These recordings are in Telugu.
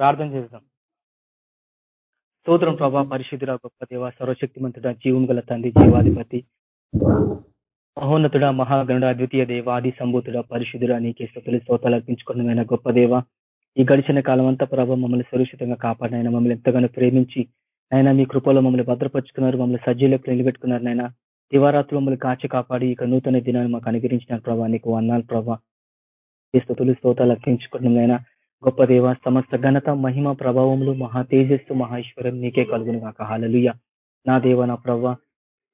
ప్రార్థన చేద్దాం స్తోత్రం ప్రభా పరిశుద్ధుడ గొప్ప దేవ సర్వశక్తిమంతుడ జీవం గల తండ్రి జీవాధిపతి మహోన్నతుడ మహాగణుడ ద్వితీయ దేవ ఆది సంభూతుడ పరిశుద్ధుడ నీకే స్థుతులు స్తోతాలు అర్పించుకున్నమైన గొప్ప దేవ ఈ గడిచిన కాలం అంతా ప్రభావ మమ్మల్ని సురక్షితంగా కాపాడినైనా మమ్మల్ని ఎంతగానో ప్రేమించి ఆయన మీ కృపలో మమ్మల్ని భద్రపరుచుకున్నారు మమ్మల్ని సజ్జీలకు నిలబెట్టుకున్నారు నాయన దివారాత్రులు మమ్మల్ని కాచి కాపాడి ఇక నూతన దినాన్ని మాకు అనుగ్రహించిన ప్రభా నీకు అన్నాలు ప్రభా. ఈ స్థుతులు స్తోతాలు అర్పించుకున్నమైనా గొప్ప దేవ సమస్త ఘనత మహిమ ప్రభావములు మహా తేజస్సు మహేశ్వరం నీకే కలుగును కాక హాలలుయ నా దేవ నా ప్రభ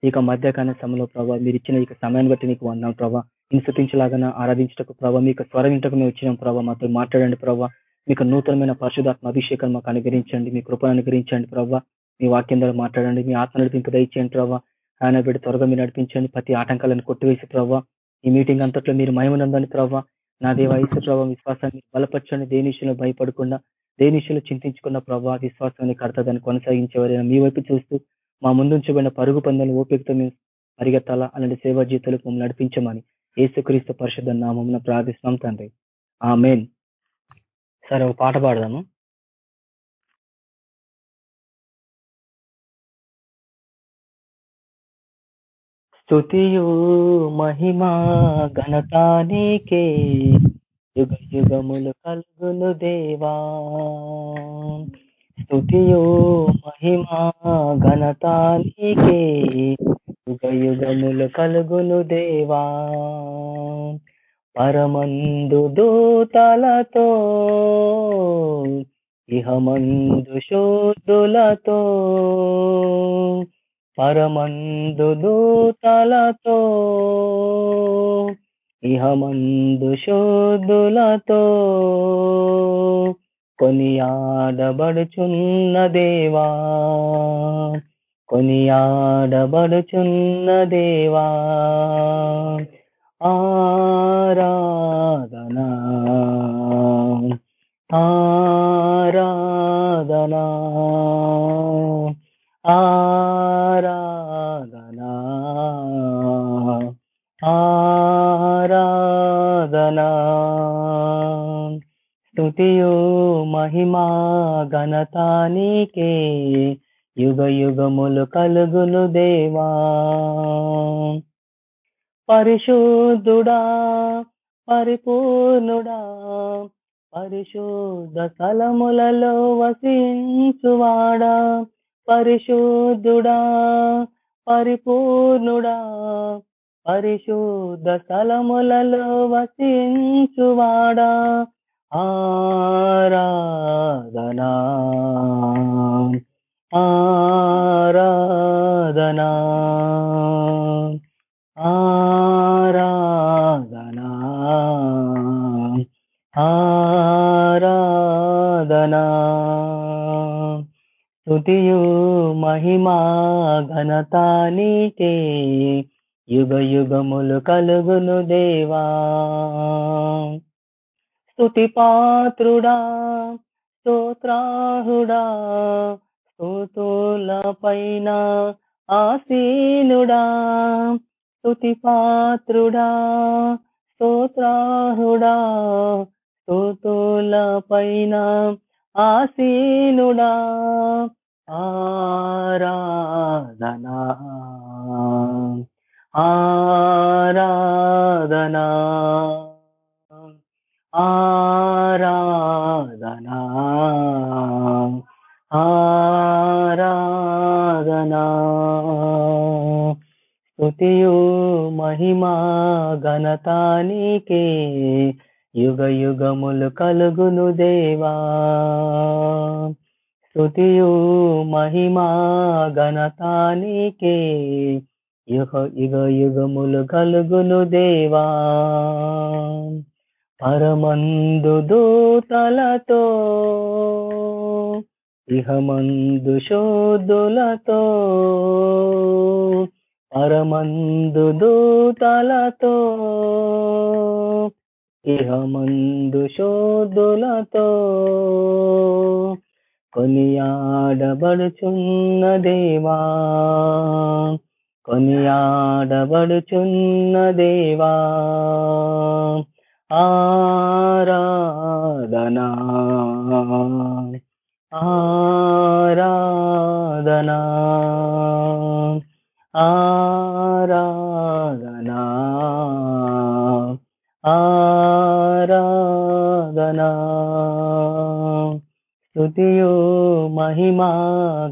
ఇక మధ్యకాల సమయంలో ప్రభావ మీరు ఇచ్చిన ఇక సమయాన్ని బట్టి నీకు వందాం ప్రభా ఇన్సుతించలాగా ఆరాధించటకు ప్రభావ మీకు స్వరం ఇంటకు మేము వచ్చినాం ప్రభావ మాతో మాట్లాడండి ప్రభావ మీకు నూతనమైన పరిశుధాత్మ అభిషేకం మాకు అనుగ్రహించండి మీ కృపను అనుగ్రహించండి ప్రభావ మీ వాక్యం ద్వారా మాట్లాడండి మీ ఆత్మ నడిపింపు దయచేయండి ప్రభావ ఆయన బిడ్డ త్వరగా మీరు నడిపించండి ప్రతి ఆటంకాలను కొట్టివేసి ప్రభావ ఈ మీటింగ్ అంతట్లో మీరు మయమనందని ప్రభావ నా దేవ ఇసు ప్రభావ విశ్వాసాన్ని బలపరచండి. దేనిషులు భయపడకుండా దేనిషులు చింతించుకున్న ప్రభావ విశ్వాసాన్ని కడతదని కొనసాగించేవారైనా మీ వైపు చూస్తూ మా ముందుంచబడిన పరుగు పందాలు ఓపికతో మేము పరిగెత్తాలా? అలాంటి సేవా జీతాలకు మేము నడిపించమని ఏసుక్రీస్తు పరిషత్ నామం ప్రార్థిస్తున్నాం తండ్రి. ఆ మెయిన్ సరే ఒక పాట పాడదాము. స్థుతియు మహిమా ఘనతానికే యుగ యుగములు కలుగును దేవా. స్తుతియు మహిమా ఘనతానికే యుగ యుగములు కలుగును దేవా. పరమందు దూతలతో ఇహమందు శోధులతో పరమందు దూతలతో ఇహమందు శోధులతో కొనియాడబడుచున్న దేవా కొనియాడబడుచున్న దేవా. ఆరాధనా ఆరాధనా ఆ ఆరాధనా స్తుతియు మహిమా ఘనతానికే యుగ యుగములు కలుగును దేవా. పరిశుద్ధుడా పరిపూర్ణుడా పరిశుద్ధ స్థలములలో వసించువాడా. పరిశుద్ధుడా పరిపూర్ణుడా పరిశుద్ధ స్థలములలో వసించువాడా? ఆరాధనా. ఆరాధనా. ఆరాధనా. ఆరాధనా. స్తుతియు మహిమా ఘనతానికే యుగ యుగములు కలుగును దేవా. స్తుతి పాత్రుడా స్తోత్రాహుడా స్తోతుల పైన ఆసీనుడా. స్తుతి పాత్రుడా స్తోత్రాహుడా స్తోతుల పైన ఆసీనుడా. ఆరాధనా ఆరాధనా. ఆరాధనా. ఆరాధనా. స్తుతియు మహిమా ఘనతానికే యుగ యుగములు కలుగును దేవా. స్తుతియు మహిమా ఘనతానికే యుగ యుగ యుగములు కలుగును దేవా. పరమందు దూతలతో ఇహమందు శోధులతో పరమందు దూతలతో ఇహమందు శోధులతో కొనియాడబడుచున్న దేవా. కొనియాడబడుచున్న దేవా ఆరాధనా. ఆరాధనా. ఆరాధనా. ఆరాధనా. స్తుతియో మహిమా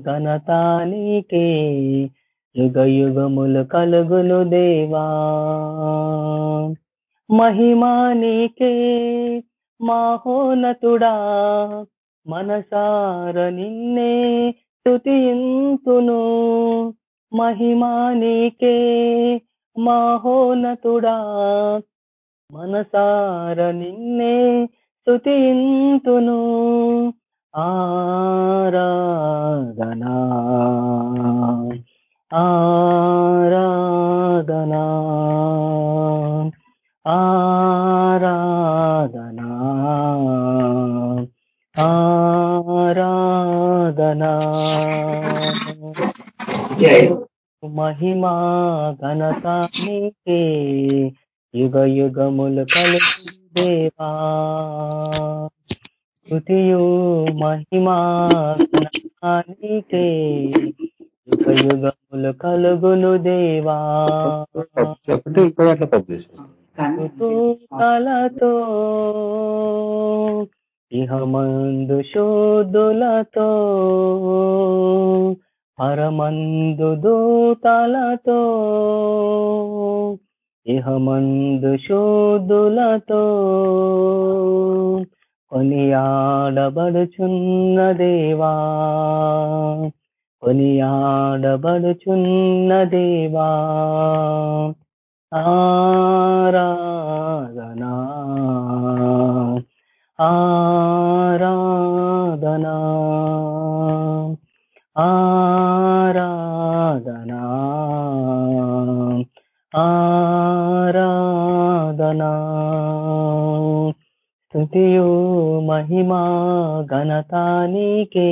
ఘనతానికే యుగ యుగములు కలుగును దేవా మహిమానికే మాహోనతుడా మనసార నిన్నే స్తుతింతును మహిమానికే మాహోనతుడా మనసార నిన్నే స్థుతింతును ఆరాధనా. ఆరాధనా ఆరాధనా ఆరాధనా. మహిమా ఘనత నీకే యుగ యుగములు కలుగు దేవా. స్తుతియు మహిమా ఘనతానికే యుగ యుగములు కలుగును దేవా. చెప్పండి ఇక్కడ అట్లా పబ్లిష్ ఋతువులతో ఇహమందు శోధులతో పరమందు దూతలతో ఇహమందు శోధులతో కొనియాడబడుచున్న దేవా. కొనియాడబడుచున్న దేవా ఆరాధనా ఆరాధనా ఆరాధనా ఆరాధనా. స్థుతియో మహిమా ఘనతానికే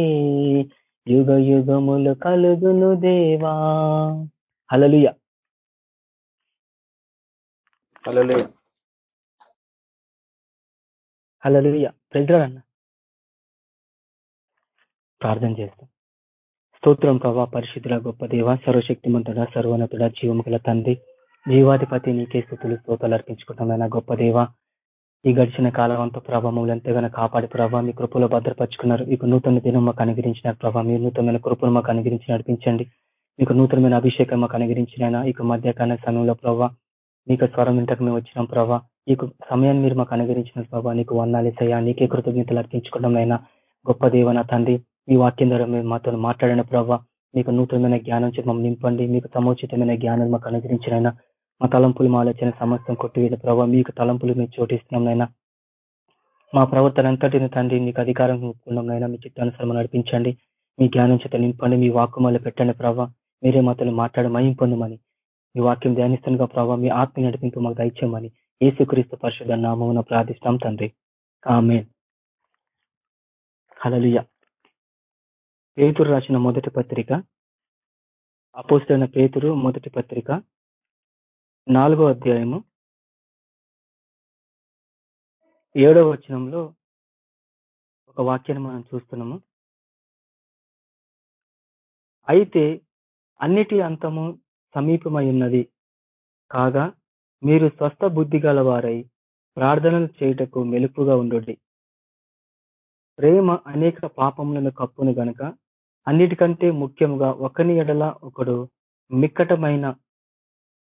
యుగ యుగములు కలుగును దేవా. హలలుయ హలలుయ ప్రజలన్న ప్రార్థన చేస్తాం. స్తోత్రం ప్రభా పరిశుద్ధుల గొప్ప దేవ సర్వశక్తిమంతుడ సర్వోన్నతుడ జీవము గల తండ్రి జీవాధిపతి నీకే స్థుతులు స్తోతాలు అర్పించుకుంటామైన గొప్ప దేవ. ఈ గడిచిన కాలం అంతా ప్రభావ మమ్మల్ని ఎంతగానో కాపాడి ప్రభావ మీ కృపలో భద్రపరుచుకున్నారు. మీకు నూతన దినం మాకు అనుగ్రహించిన ప్రభావ మీ నూతనమైన కృపను మాకు అనుగ్రహించి నడిపించండి. మీకు నూతనమైన అభిషేకం మాకు అనుగ్రహించిన ఇక మధ్యకాల సమయంలో ప్రభావ మీకు స్వరం ఇంతకు మేము వచ్చినాం ప్రభావ నీకు సమయాన్ని మీరు మాకు అనుగ్రహించిన ప్రభావ నీకు వందాలేసయ్యా నీకే కృతజ్ఞతలు అర్పించుకోవడం అయినా గొప్ప దేవన తండ్రి మీ వాక్యం ద్వారా మేము మాతో మాట్లాడిన ప్రభావ మీకు నూతనమైన జ్ఞానం మమ్మల్ని నింపండి. మీకు సముచితమైన జ్ఞానం మాకు అనుగ్రహించినైనా మా తలంపులు మా ఆలోచన సమస్తం కొట్టివేద ప్రభావ మీకు తలంపులు మేము చోటిస్తున్నాం నైనా మా ప్రవర్తన అంతటిని తండ్రి మీకు అధికారం నైనా మీ చిత్తానుసరం నడిపించండి. మీ జ్ఞానం చేత నింపండి మీ వాక్యమాలు పెట్టండి ప్రభావ మీరే మాతో మాట్లాడి మయం పొందమని. మీ వాక్యం ధ్యానిస్తుండగా ప్రభావ మీ ఆత్మ నడిపింపు మాకు దయచేయమని. ఏసుక్రీస్తు పరిషత్ నామమున ప్రార్థిస్తాం తండ్రి. ఆమె హలలుయ పేతురు రాసిన మొదటి పత్రిక అపోస్తైన పేతురు మొదటి పత్రిక నాలుగో అధ్యాయము ఏడవ వచనంలో ఒక వాక్యాన్ని మనం చూస్తున్నాము. అయితే అన్నిటి అంతము సమీపమై ఉన్నది. కాగా మీరు స్వస్థ బుద్ధి గలవారై ప్రార్థనలు చేయుటకు మెలుపుగా ఉండండి. ప్రేమ అనేక పాపములను కప్పును గనక అన్నిటికంటే ముఖ్యముగా ఒకని ఎడల ఒకడు మిక్కటమైన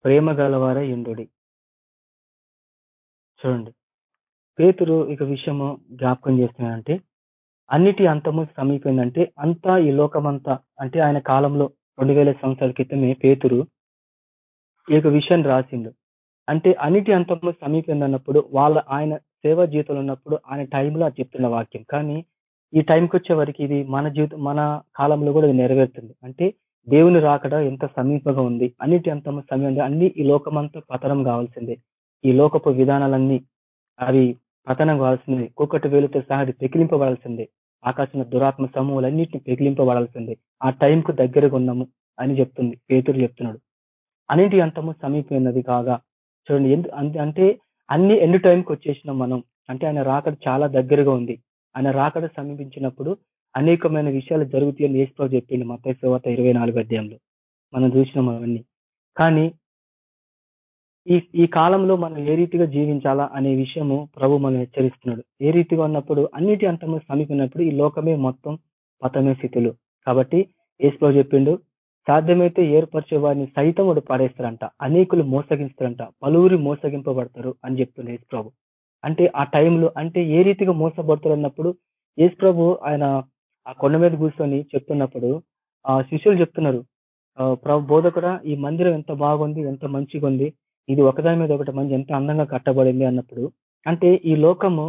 ప్రేమ గలవారై ఉండు చూడండి. పేతురు ఇక విషయము జ్ఞాపకం చేస్తున్నాడంటే అన్నిటి అంతము సమీపందంటే అంతా ఈ లోకమంతా అంటే ఆయన కాలంలో రెండు వేల సంవత్సరాల క్రితమే పేతురు ఈ యొక్క విషయాన్ని రాసిండు. అంటే అన్నిటి అంతము సమీపంది అన్నప్పుడు వాళ్ళ ఆయన సేవా జీవితంలో ఉన్నప్పుడు ఆయన టైంలో అది చెప్తున్న వాక్యం. కానీ ఈ టైంకి వచ్చే వరకు ఇది మన జీవితం మన కాలంలో కూడా ఇది నెరవేరుతుంది. అంటే దేవుని రాకడ ఎంత సమీపంగా ఉంది? అన్నిటి అంతము సమయం అన్ని ఈ లోకమంతా పతనం కావాల్సిందే. ఈ లోకపు విధానాలన్నీ అవి పతనం కావాల్సిందే. కుక్కటి వేలుతో సహా పెకిలింపబడాల్సిందే. ఆకాశం దురాత్మ సమూహాలన్నింటినీ పెకిలింపబడాల్సిందే. ఆ టైంకు దగ్గరగా ఉన్నాము అని చెప్తుంది పేతురు చెప్తున్నాడు. అన్నింటి అంతము సమీపమైనది కాగా చూడండి ఎందు అంటే అన్ని ఎండు టైంకి వచ్చేసినాం మనం? అంటే ఆయన రాకడ చాలా దగ్గరగా ఉంది. ఆయన రాకడ సమీపించినప్పుడు అనేకమైన విషయాలు జరుగుతాయని ఏసుప్రభు చెప్పిండు మత సేవత ఇరవై నాలుగు అధ్యాయంలో. మనం చూసినాం అవన్నీ. కానీ ఈ ఈ కాలంలో మనం ఏ రీతిగా జీవించాలా అనే విషయము ప్రభు మనం హెచ్చరిస్తున్నాడు. ఏ రీతిగా ఉన్నప్పుడు అన్నిటి అంతము సమీపినప్పుడు ఈ లోకమే మొత్తం పతమే స్థితులు. కాబట్టి ఏసుప్రభు చెప్పిండు సాధ్యమైతే ఏర్పరిచే వారిని సైతం వాడు పడేస్తారంట అనేకులు మోసగిస్తారంట పలువురి మోసగింపబడతారు అని చెప్తుంది యేసుప్రభు. అంటే ఆ టైంలో అంటే ఏ రీతిగా మోసపడతారు అన్నప్పుడు యేసుప్రభు ఆయన ఆ కొండ మీద కూర్చొని చెప్తున్నప్పుడు ఆ శిష్యులు చెప్తున్నారు ప్రభు బోధకుడ ఈ మందిరం ఎంత బాగుంది ఎంత మంచిగా ఉంది ఇది ఒకదాని మీద ఒకటి మంచి ఎంత అందంగా కట్టబడింది అన్నప్పుడు అంటే ఈ లోకము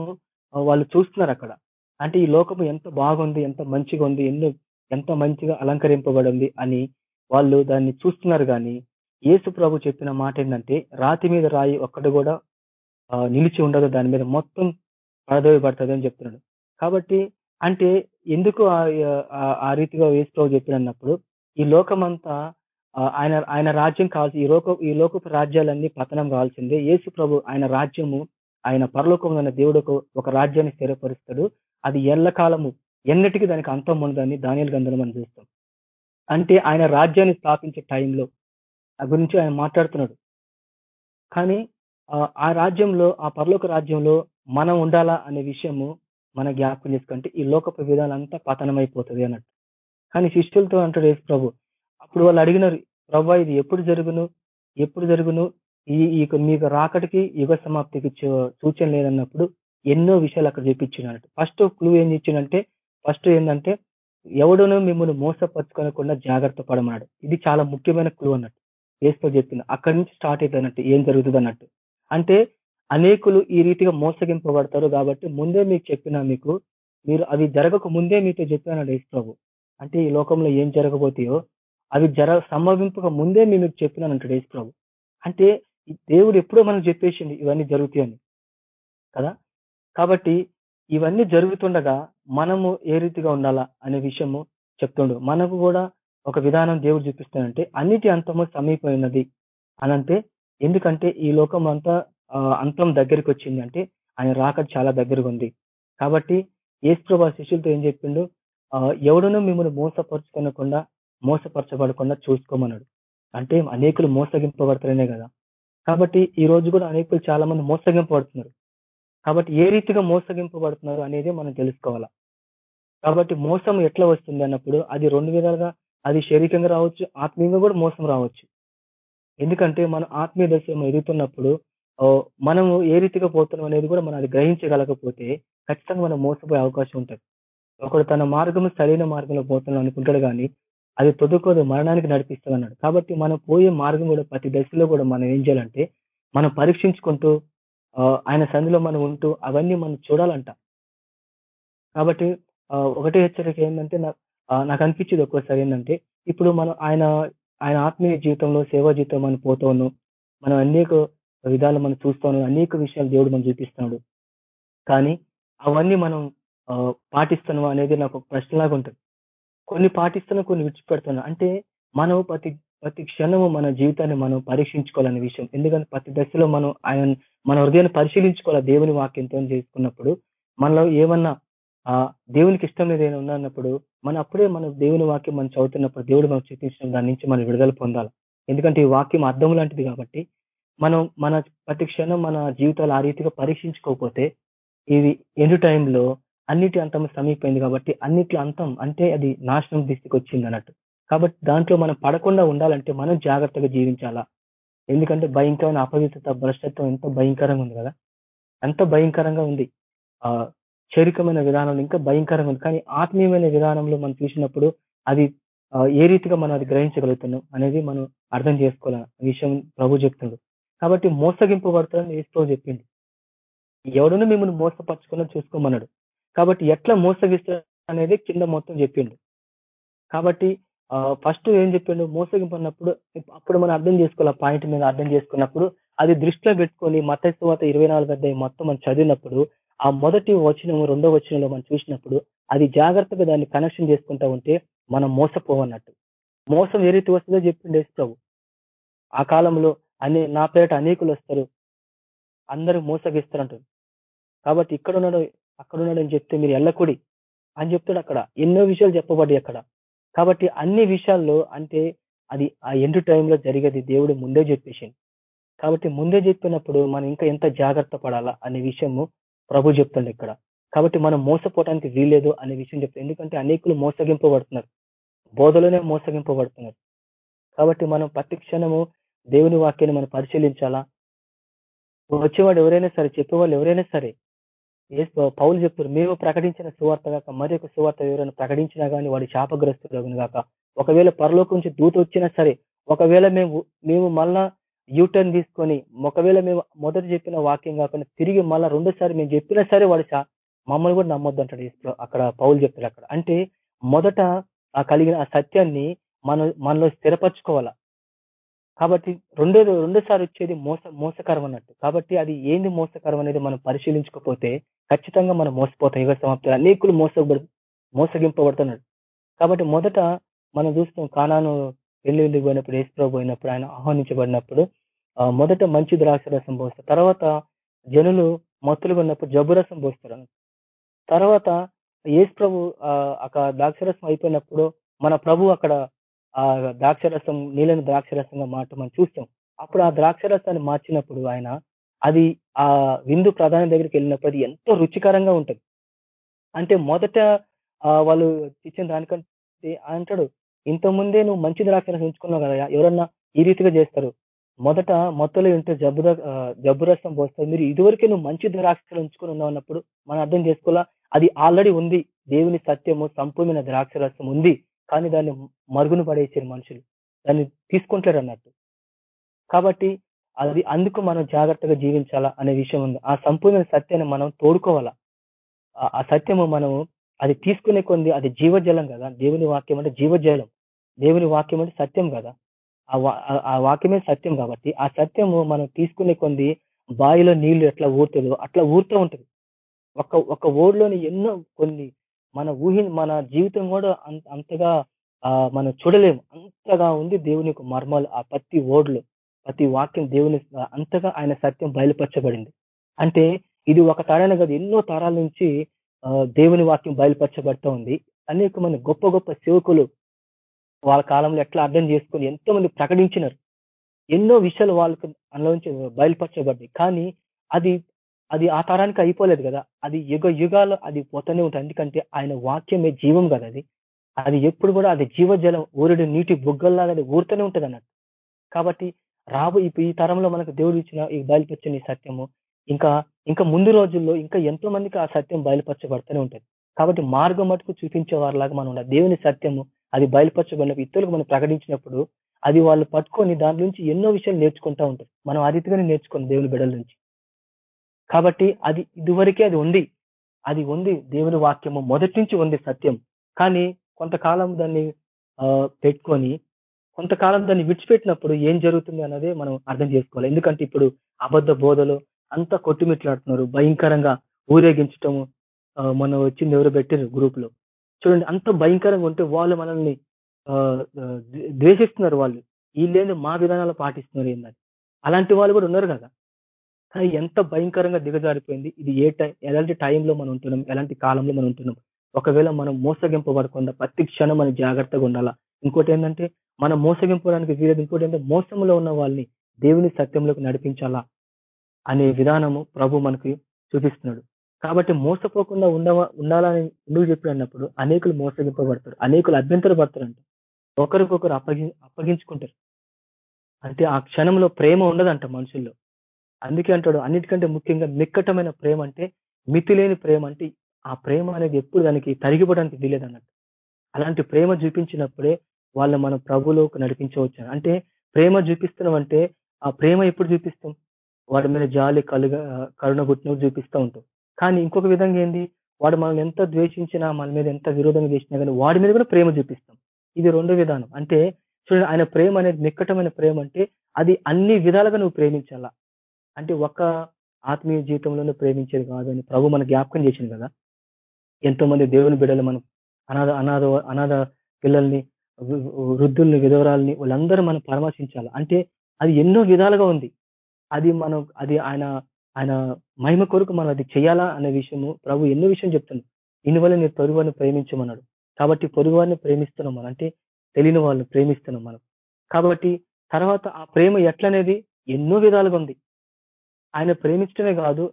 వాళ్ళు చూస్తున్నారు అక్కడ. అంటే ఈ లోకము ఎంత బాగుంది ఎంత మంచిగా ఉంది ఎన్నో ఎంత మంచిగా అలంకరింపబడింది అని వాళ్ళు దాన్ని చూస్తున్నారు కానీ యేసు ప్రభు చెప్పిన మాట ఏంటంటే రాతి మీద రాయి ఒక్కటి కూడా నిలిచి ఉండదు దాని మీద మొత్తం పడదోయబడుతుంది అని చెప్తున్నాడు. కాబట్టి అంటే ఎందుకు ఆ రీతిగా యేసు చెప్పినప్పుడు ఈ లోకమంతా ఆయన ఆయన రాజ్యం కావాల్సి ఈ లోక ఈ లోకపు రాజ్యాలన్నీ పతనం కావాల్సిందే. యేసు ప్రభు ఆయన రాజ్యము ఆయన పరలోకంలో దేవుడు దేవుడుకు ఒక రాజ్యాన్ని స్థిరపరుస్తాడు. అది ఎల్లకాలము ఎన్నటికీ దానికి అంతం ఉండదని దానియలు గంధం మనం చూస్తాం. అంటే ఆయన రాజ్యాన్ని స్థాపించే టైంలో ఆ గురించి ఆయన మాట్లాడుతున్నాడు. కానీ ఆ రాజ్యంలో ఆ పరలోక రాజ్యంలో మనం ఉండాలా అనే విషయము మన జ్ఞాపకం చేసుకుంటే ఈ లోకపు విధాలంతా పతనమైపోతుంది అన్నట్టు. కానీ శిష్యులతో అంటాడు యేసు ప్రభు అప్పుడు వాళ్ళు అడిగినారు ప్రభు ఇది ఎప్పుడు జరుగును? ఎప్పుడు జరుగును? ఈ మీకు రాకటికి యుగ సమాప్తికి సూచన లేదన్నప్పుడు ఎన్నో విషయాలు అక్కడ చూపించినట్టు ఫస్ట్ క్లూ ఏం ఇచ్చిందంటే ఫస్ట్ ఏంటంటే ఎవడునూ మిమ్మల్ని మోసపరుచుకోనకుండా జాగ్రత్త పడమన్నాడు. ఇది చాలా ముఖ్యమైన క్లూ అన్నట్టు. ఏసుతో చెప్పింది అక్కడి నుంచి స్టార్ట్ అవుతుంది అన్నట్టు ఏం జరుగుతుంది అన్నట్టు అంటే అనేకులు ఈ రీతిగా మోసగింపబడతారు కాబట్టి ముందే మీకు చెప్పినా మీకు మీరు అవి జరగక ముందే మీతో చెప్పాను యేసు అంటే ఈ లోకంలో ఏం జరగబోతాయో అవి జర సంభవింపక ముందే మేము చెప్పినాను అంటాడు యేసు అంటే దేవుడు ఎప్పుడో మనం చెప్పేసింది ఇవన్నీ జరుగుతాయని కదా? కాబట్టి ఇవన్నీ జరుగుతుండగా మనము ఏ రీతిగా ఉండాలా అనే విషయము చెప్తుండు. మనకు కూడా ఒక విధానం దేవుడు చూపిస్తానంటే అన్నిటి అంతము సమీపమైనది అనంటే ఎందుకంటే ఈ లోకం అంతా అంతం దగ్గరికి వచ్చింది అంటే ఆయన రాక చాలా దగ్గరగా ఉంది కాబట్టి ఏసుప్రభా శిష్యులతో ఏం చెప్పిండు? ఎవడనూ మిమ్మల్ని మోసపరుచుకోనకుండా మోసపరచబడకుండా చూసుకోమన్నాడు. అంటే అనేకులు మోసగింపబడతారనే కదా. కాబట్టి ఈ రోజు కూడా అనేకులు చాలా మంది మోసగింపబడుతున్నారు. కాబట్టి ఏ రీతిగా మోసగింపబడుతున్నారు అనేది మనం తెలుసుకోవాలా? కాబట్టి మోసం ఎట్లా వస్తుంది అన్నప్పుడు అది రెండు విధాలుగా అది శారీరకంగా రావచ్చు ఆత్మీయంగా కూడా మోసం రావచ్చు. ఎందుకంటే మనం ఆత్మీయ దశ ఎదుగుతున్నప్పుడు మనము ఏ రీతిగా పోతున్నాం అనేది కూడా మనం అది గ్రహించగలకపోతే ఖచ్చితంగా మనం మోసపోయే అవకాశం ఉంటుంది. ఒకడు తన మార్గం సరైన మార్గంలో పోతున్నాం అనుకుంటాడు కానీ అది తొదుకోదు మరణానికి నడిపిస్తుంది అన్నాడు కాబట్టి మనం పోయే మార్గం కూడా ప్రతి దశలో కూడా మనం ఏం చేయాలంటే మనం పరీక్షించుకుంటూ ఆయన సంధిలో మనం ఉంటూ అవన్నీ మనం చూడాలంట. కాబట్టి ఒకటే హెచ్చరిక ఏంటంటే నాకు అనిపించేది ఒక్కోసారి ఏంటంటే ఇప్పుడు మనం ఆయన ఆయన ఆత్మీయ జీవితంలో సేవా జీవితం మనం పోతూ ఉన్నాం. మనం అనేక విధాలు మనం చూస్తూ అనేక విషయాలు దేవుడు మనం చూపిస్తున్నాడు. కానీ అవన్నీ మనం పాటిస్తున్నాం అనేది నాకు ఒక ప్రశ్నలాగా ఉంటుంది. కొన్ని పాటిస్తున్నాం కొన్ని విడిచిపెడుతున్నాం. అంటే మనం ప్రతి ప్రతి క్షణము మన జీవితాన్ని మనం పరీక్షించుకోవాలనే విషయం. ఎందుకంటే ప్రతి దశలో మనం ఆయన మన హృదయాన్ని పరిశీలించుకోవాలి దేవుని వాక్యంతో చేసుకున్నప్పుడు. మనలో ఏమన్నా ఆ దేవునికి ఇష్టం లేదైనా ఉన్నప్పుడు మన అప్పుడే మన దేవుని వాక్యం మనం చదువుతున్నప్పుడు దేవుడు మనం చూపించడం దాని నుంచి మనం విడుదల పొందాలి. ఎందుకంటే ఈ వాక్యం అర్థం లాంటిది కాబట్టి మనం మన ప్రతి క్షణం మన జీవితాలు ఆ రీతిగా పరీక్షించుకోకపోతే ఇది ఎండు టైంలో అన్నిటి అంతం సమీపైంది కాబట్టి అన్నిటి అంతం అంటే అది నాశనం దిష్టికి వచ్చింది అన్నట్టు. కాబట్టి దాంట్లో మనం పడకుండా ఉండాలంటే మనం జాగ్రత్తగా జీవించాలా? ఎందుకంటే భయంకరమైన అపవిత్రత భ్రష్టత్వం ఎంత భయంకరంగా ఉంది కదా? ఎంత భయంకరంగా ఉంది. ఆ శరీరమైన విధానంలో ఇంకా భయంకరంగా ఉంది. కానీ ఆత్మీయమైన విధానంలో మనం చూసినప్పుడు అది ఏ రీతిగా మనం అది గ్రహించగలుగుతున్నాం అనేది మనం అర్థం చేసుకోవాలి? విషయం ప్రభు చెప్తుంది కాబట్టి మోసగింపబడతారని ఏసుతో చెప్పింది ఎవడును మిమ్మల్ని మోసపరచుకున్నా చూసుకోమన్నాడు. కాబట్టి ఎట్లా మోసగిస్తాడు అనేది కింద మొత్తం చెప్పిండు. కాబట్టి ఫస్ట్ ఏం చెప్పిండు? మోసగింపన్నప్పుడు అప్పుడు మనం అర్థం చేసుకోవాలి ఆ పాయింట్ మీద అర్థం చేసుకున్నప్పుడు అది దృష్టిలో పెట్టుకొని మత తర్వాత ఇరవై నాలుగు మొత్తం మనం చదివినప్పుడు ఆ మొదటి వచనం రెండో వచనంలో మనం చూసినప్పుడు అది జాగ్రత్తగా దాన్ని కనెక్షన్ చేసుకుంటా ఉంటే మనం మోసపోవన్నట్టు. మోసం ఏ రీతి వస్తుందో చెప్పిండే ప్రభు ఆ కాలంలో అనే నా పేరిట అనేకులు వస్తారు. అందరూ మోసగిస్తారంటారు. కాబట్టి ఇక్కడ ఉన్నాడు అక్కడ ఉన్నాడు అని చెప్తే మీరు వెళ్ళకూడి అని చెప్తాడు అక్కడ. ఎన్నో విషయాలు చెప్పబడ్డాయి అక్కడ. కాబట్టి అన్ని విషయాల్లో అంటే అది ఆ ఎండు టైంలో జరిగేది దేవుడు ముందే చెప్పేసింది కాబట్టి ముందే చెప్పినప్పుడు మనం ఇంకా ఎంత జాగ్రత్త పడాలా అనే విషయము ప్రభు చెప్తుంది ఇక్కడ. కాబట్టి మనం మోసపోవడానికి వీలేదు అనే విషయం చెప్తాం ఎందుకంటే అనేకులు మోసగింపబడుతున్నారు. బోధలోనే మోసగింపబడుతున్నారు. కాబట్టి మనం ప్రతి క్షణము దేవుని వాక్యాన్ని మనం పరిశీలించాలా? వచ్చేవాడు ఎవరైనా సరే చెప్పేవాళ్ళు ఎవరైనా సరే ఏ పౌలు చెప్తారు మేము ప్రకటించిన సువార్త కాక మరి ఒక సువార్త ఎవరైనా ప్రకటించినా కానీ వాడి శాపగ్రస్తుడు కాక ఒకవేళ పరలోకం నుంచి దూత వచ్చినా సరే ఒకవేళ మేము మేము మళ్ళా యూటర్న్ తీసుకొని ఒకవేళ మేము మొదట చెప్పిన వాక్యం కాకుండా తిరిగి మళ్ళా రెండోసారి మేము చెప్పినా సరే వాడు మమ్మల్ని కూడా నమ్మొద్దు అంటాడు అక్కడ పౌలు చెప్తాడు అక్కడ. అంటే మొదట ఆ కలిగిన ఆ సత్యాన్ని మన మనలో స్థిరపరచుకోవాలా? కాబట్టి రెండో రెండోసారి వచ్చేది మోస మోసకరం అన్నట్టు. కాబట్టి అది ఏంది మోసకరం అనేది మనం పరిశీలించకపోతే ఖచ్చితంగా మనం మోసపోతాం. యుగ సమాప్తి అనేకులు మోసబడు మోసగింపబడుతున్నాడు కాబట్టి మొదట మనం చూస్తాం కానాను పెళ్ళి వెళ్ళి పోయినప్పుడు ఏసుప్రభు పోయినప్పుడు ఆయన ఆహ్వానించబడినప్పుడు మొదట మంచి ద్రాక్ష రసం పోస్తారు. తర్వాత జనులు మత్తులుగా ఉన్నప్పుడు జబ్బు రసం పోస్తారు తర్వాత ఏసు ప్రభు అక్కడ ద్రాక్షరసం అయిపోయినప్పుడు మన ప్రభు అక్కడ ఆ ద్రాక్షరసం నీళ్ళని ద్రాక్షరసంగా మార్చమని చూస్తాం. అప్పుడు ఆ ద్రాక్షరసాన్ని మార్చినప్పుడు ఆయన అది ఆ విందు ప్రధాని దగ్గరికి వెళ్ళినప్పుడు అది ఎంతో రుచికరంగా ఉంటుంది. అంటే మొదట వాళ్ళు ఇచ్చిన దానికంటే అంటాడు ఇంతకుముందే నువ్వు మంచి ద్రాక్షరసం ఉంచుకున్నావు కదా ఎవరన్నా ఈ రీతిగా చేస్తారు. మొదట మొత్తలో ఉంటే జబ్బు జబ్బు రసం పోస్తారు మీరు ఇదివరకే నువ్వు మంచి ద్రాక్షలు ఉంచుకుని ఉన్నావు అన్నప్పుడు మనం అర్థం చేసుకోవాలా? అది ఆల్రెడీ ఉంది. దేవుని సత్యము సంపూర్ణమైన ద్రాక్షరసం ఉంది. కానీ దాన్ని మరుగున పడేసారు మనుషులు. దాన్ని తీసుకుంటారు అన్నట్టు కాబట్టి అది అందుకు మనం జాగ్రత్తగా జీవించాలా అనే విషయం ఉంది. ఆ సంపూర్ణ సత్యాన్ని మనం తోడుకోవాలా? ఆ సత్యము మనము అది తీసుకునే కొంది అది జీవజలం కదా. దేవుని వాక్యం అంటే జీవజలం. దేవుని వాక్యం అంటే సత్యం కదా. ఆ వాక్యమే సత్యం కాబట్టి ఆ సత్యము మనం తీసుకునే కొంది బావిలో నీళ్ళు ఎట్లా ఊరుతుందో అట్లా ఊరుతూ ఉంటుంది. ఒక ఒక ఓడిలోని ఎన్నో కొన్ని మన ఊహి మన జీవితం కూడా అంతగా మనం చూడలేము. అంతగా ఉంది దేవుని యొక్క మర్మాలు ఆ ప్రతి ఓడ్లు ప్రతి వాక్యం దేవుని అంతగా ఆయన సత్యం బయలుపరచబడింది. అంటే ఇది ఒక తరాన కాదు ఎన్నో తరాల నుంచి దేవుని వాక్యం బయలుపరచబడుతూ ఉంది. అనేక మంది గొప్ప గొప్ప సేవకులు వాళ్ళ కాలంలో ఎట్లా అర్థం చేసుకొని ఎంతో మంది ప్రకటించినారు. ఎన్నో విషయాలు వాళ్ళకు అందులోంచి బయలుపరచబడ్డాయి. కానీ అది అది ఆ తరానికి అయిపోలేదు కదా. అది యుగ యుగాలు అది పోతూనే ఉంటుంది ఎందుకంటే ఆయన వాక్యమే జీవం కదా అది. అది ఎప్పుడు కూడా అది జీవజలం ఊరుడు నీటి బుగ్గల్లాగా అది ఊరుతూనే ఉంటుంది అన్నట్టు. కాబట్టి రాబో ఈ తరంలో మనకు దేవుడు ఇచ్చిన ఈ బయలుపరిచిన ఈ సత్యము ఇంకా ఇంకా ముందు రోజుల్లో ఇంకా ఎంతో మందికి ఆ సత్యం బయలుపరచబడుతూనే ఉంటుంది. కాబట్టి మార్గం మటుకు చూపించే వారిలాగా మనం ఉండాలి. దేవుని సత్యము అది బయలుపరచబడిన ఇతరులకు మనం ప్రకటించినప్పుడు అది వాళ్ళు పట్టుకొని దాని నుంచి ఎన్నో విషయాలు నేర్చుకుంటూ ఉంటారు. మనం ఆ రీతిగానే నేర్చుకోండి దేవుని బిడల నుంచి. కాబట్టి అది ఇదివరకే అది ఉంది. అది ఉంది. దేవుని వాక్యము మొదటి నుంచి ఉంది సత్యం. కానీ కొంతకాలం దాన్ని పెట్టుకొని కొంతకాలం దాన్ని విడిచిపెట్టినప్పుడు ఏం జరుగుతుంది అన్నదే మనం అర్థం చేసుకోవాలి. ఎందుకంటే ఇప్పుడు అబద్ధ బోధలు అంతా కొట్టుమిట్లాడుతున్నారు భయంకరంగా ఊరేగించటము మనం వచ్చింది ఎవరు పెట్టారు గ్రూప్లో చూడండి అంత భయంకరంగా ఉంటే వాళ్ళు మనల్ని ద్వేషిస్తున్నారు వాళ్ళు. వీళ్ళేంది మా విధానాలు పాటిస్తున్నారు ఏందని. అలాంటి వాళ్ళు కూడా ఉన్నారు కదా. కానీ ఎంత భయంకరంగా దిగజారిపోయింది? ఇది ఏ టైం ఎలాంటి టైంలో మనం ఉంటున్నాం? ఎలాంటి కాలంలో మనం ఉంటున్నాం? ఒకవేళ మనం మోసగింపబడకుండా ప్రతి క్షణం మనం జాగ్రత్తగా ఉండాలా? ఇంకోటి ఏంటంటే మనం మోసగింపడానికి వీలేదు. ఇంకోటి ఏంటంటే మోసంలో ఉన్న వాళ్ళని దేవుని సత్యంలోకి నడిపించాలా? అనే విధానము ప్రభు మనకి చూపిస్తున్నాడు. కాబట్టి మోసపోకుండా ఉండ ఉండాలని ఎందుకు చెప్పి అన్నప్పుడు అనేకులు మోసగింపబడతారు. అనేకులు అభ్యంతర పడతారంట ఒకరికొకరు అప్పగి అప్పగించుకుంటారు. అంటే ఆ క్షణంలో ప్రేమ ఉండదంట మనుషుల్లో. అందుకే అంటాడు అన్నిటికంటే ముఖ్యంగా మిక్కటమైన ప్రేమ అంటే మితిలేని ప్రేమ అంటే ఆ ప్రేమ అనేది ఎప్పుడు దానికి తరిగిపోవడానికి వీలేదు అన్నట్టు. అలాంటి ప్రేమ చూపించినప్పుడే వాళ్ళ మనం ప్రభులోకి నడిపించవచ్చు అంటే ప్రేమ చూపిస్తున్నామంటే ఆ ప్రేమ ఎప్పుడు చూపిస్తాం? వాడి మీద జాలి కలుగ కరుణ గుట్టిన చూపిస్తూ ఉంటాం. కానీ ఇంకొక విధంగా ఏంది? వాడు మనల్ని ఎంత ద్వేషించినా మన మీద ఎంత విరోధంగా చేసినా కానీ వాడి మీద కూడా ప్రేమ చూపిస్తాం. ఇది రెండో విధానం. అంటే చూడండి ఆయన ప్రేమ అనేది నిక్కటమైన ప్రేమ అంటే అది అన్ని విధాలుగా నువ్వు ప్రేమించాలా? అంటే ఒక్క ఆత్మీయ జీవితంలోనే ప్రేమించేది కాదు అని ప్రభు మన జ్ఞాపకం చేసింది కదా. ఎంతో మంది దేవుని బిడ్డలు మనం అనాథ అనాథ అనాథ పిల్లల్ని వృద్ధుల్ని విధవరాల్ని వాళ్ళందరూ మనం పరామర్శించాలి. అంటే అది ఎన్నో విధాలుగా ఉంది. అది మనం అది ఆయన ఆయన మహిమ కొరకు మనం అది చేయాలా అనే విషయము ప్రభు ఎన్నో విషయం చెప్తున్నాడు. ఇందువల్ల నేను పొరుగువారిని ప్రేమించమన్నాడు. కాబట్టి పొరుగువారిని ప్రేమిస్తున్నాం మనం. అంటే తెలియని వాళ్ళని ప్రేమిస్తున్నాం మనం. కాబట్టి తర్వాత ఆ ప్రేమ ఎట్లనేది? ఎన్నో విధాలుగా ఉంది. ఆయన ప్రేమించడమే కాదు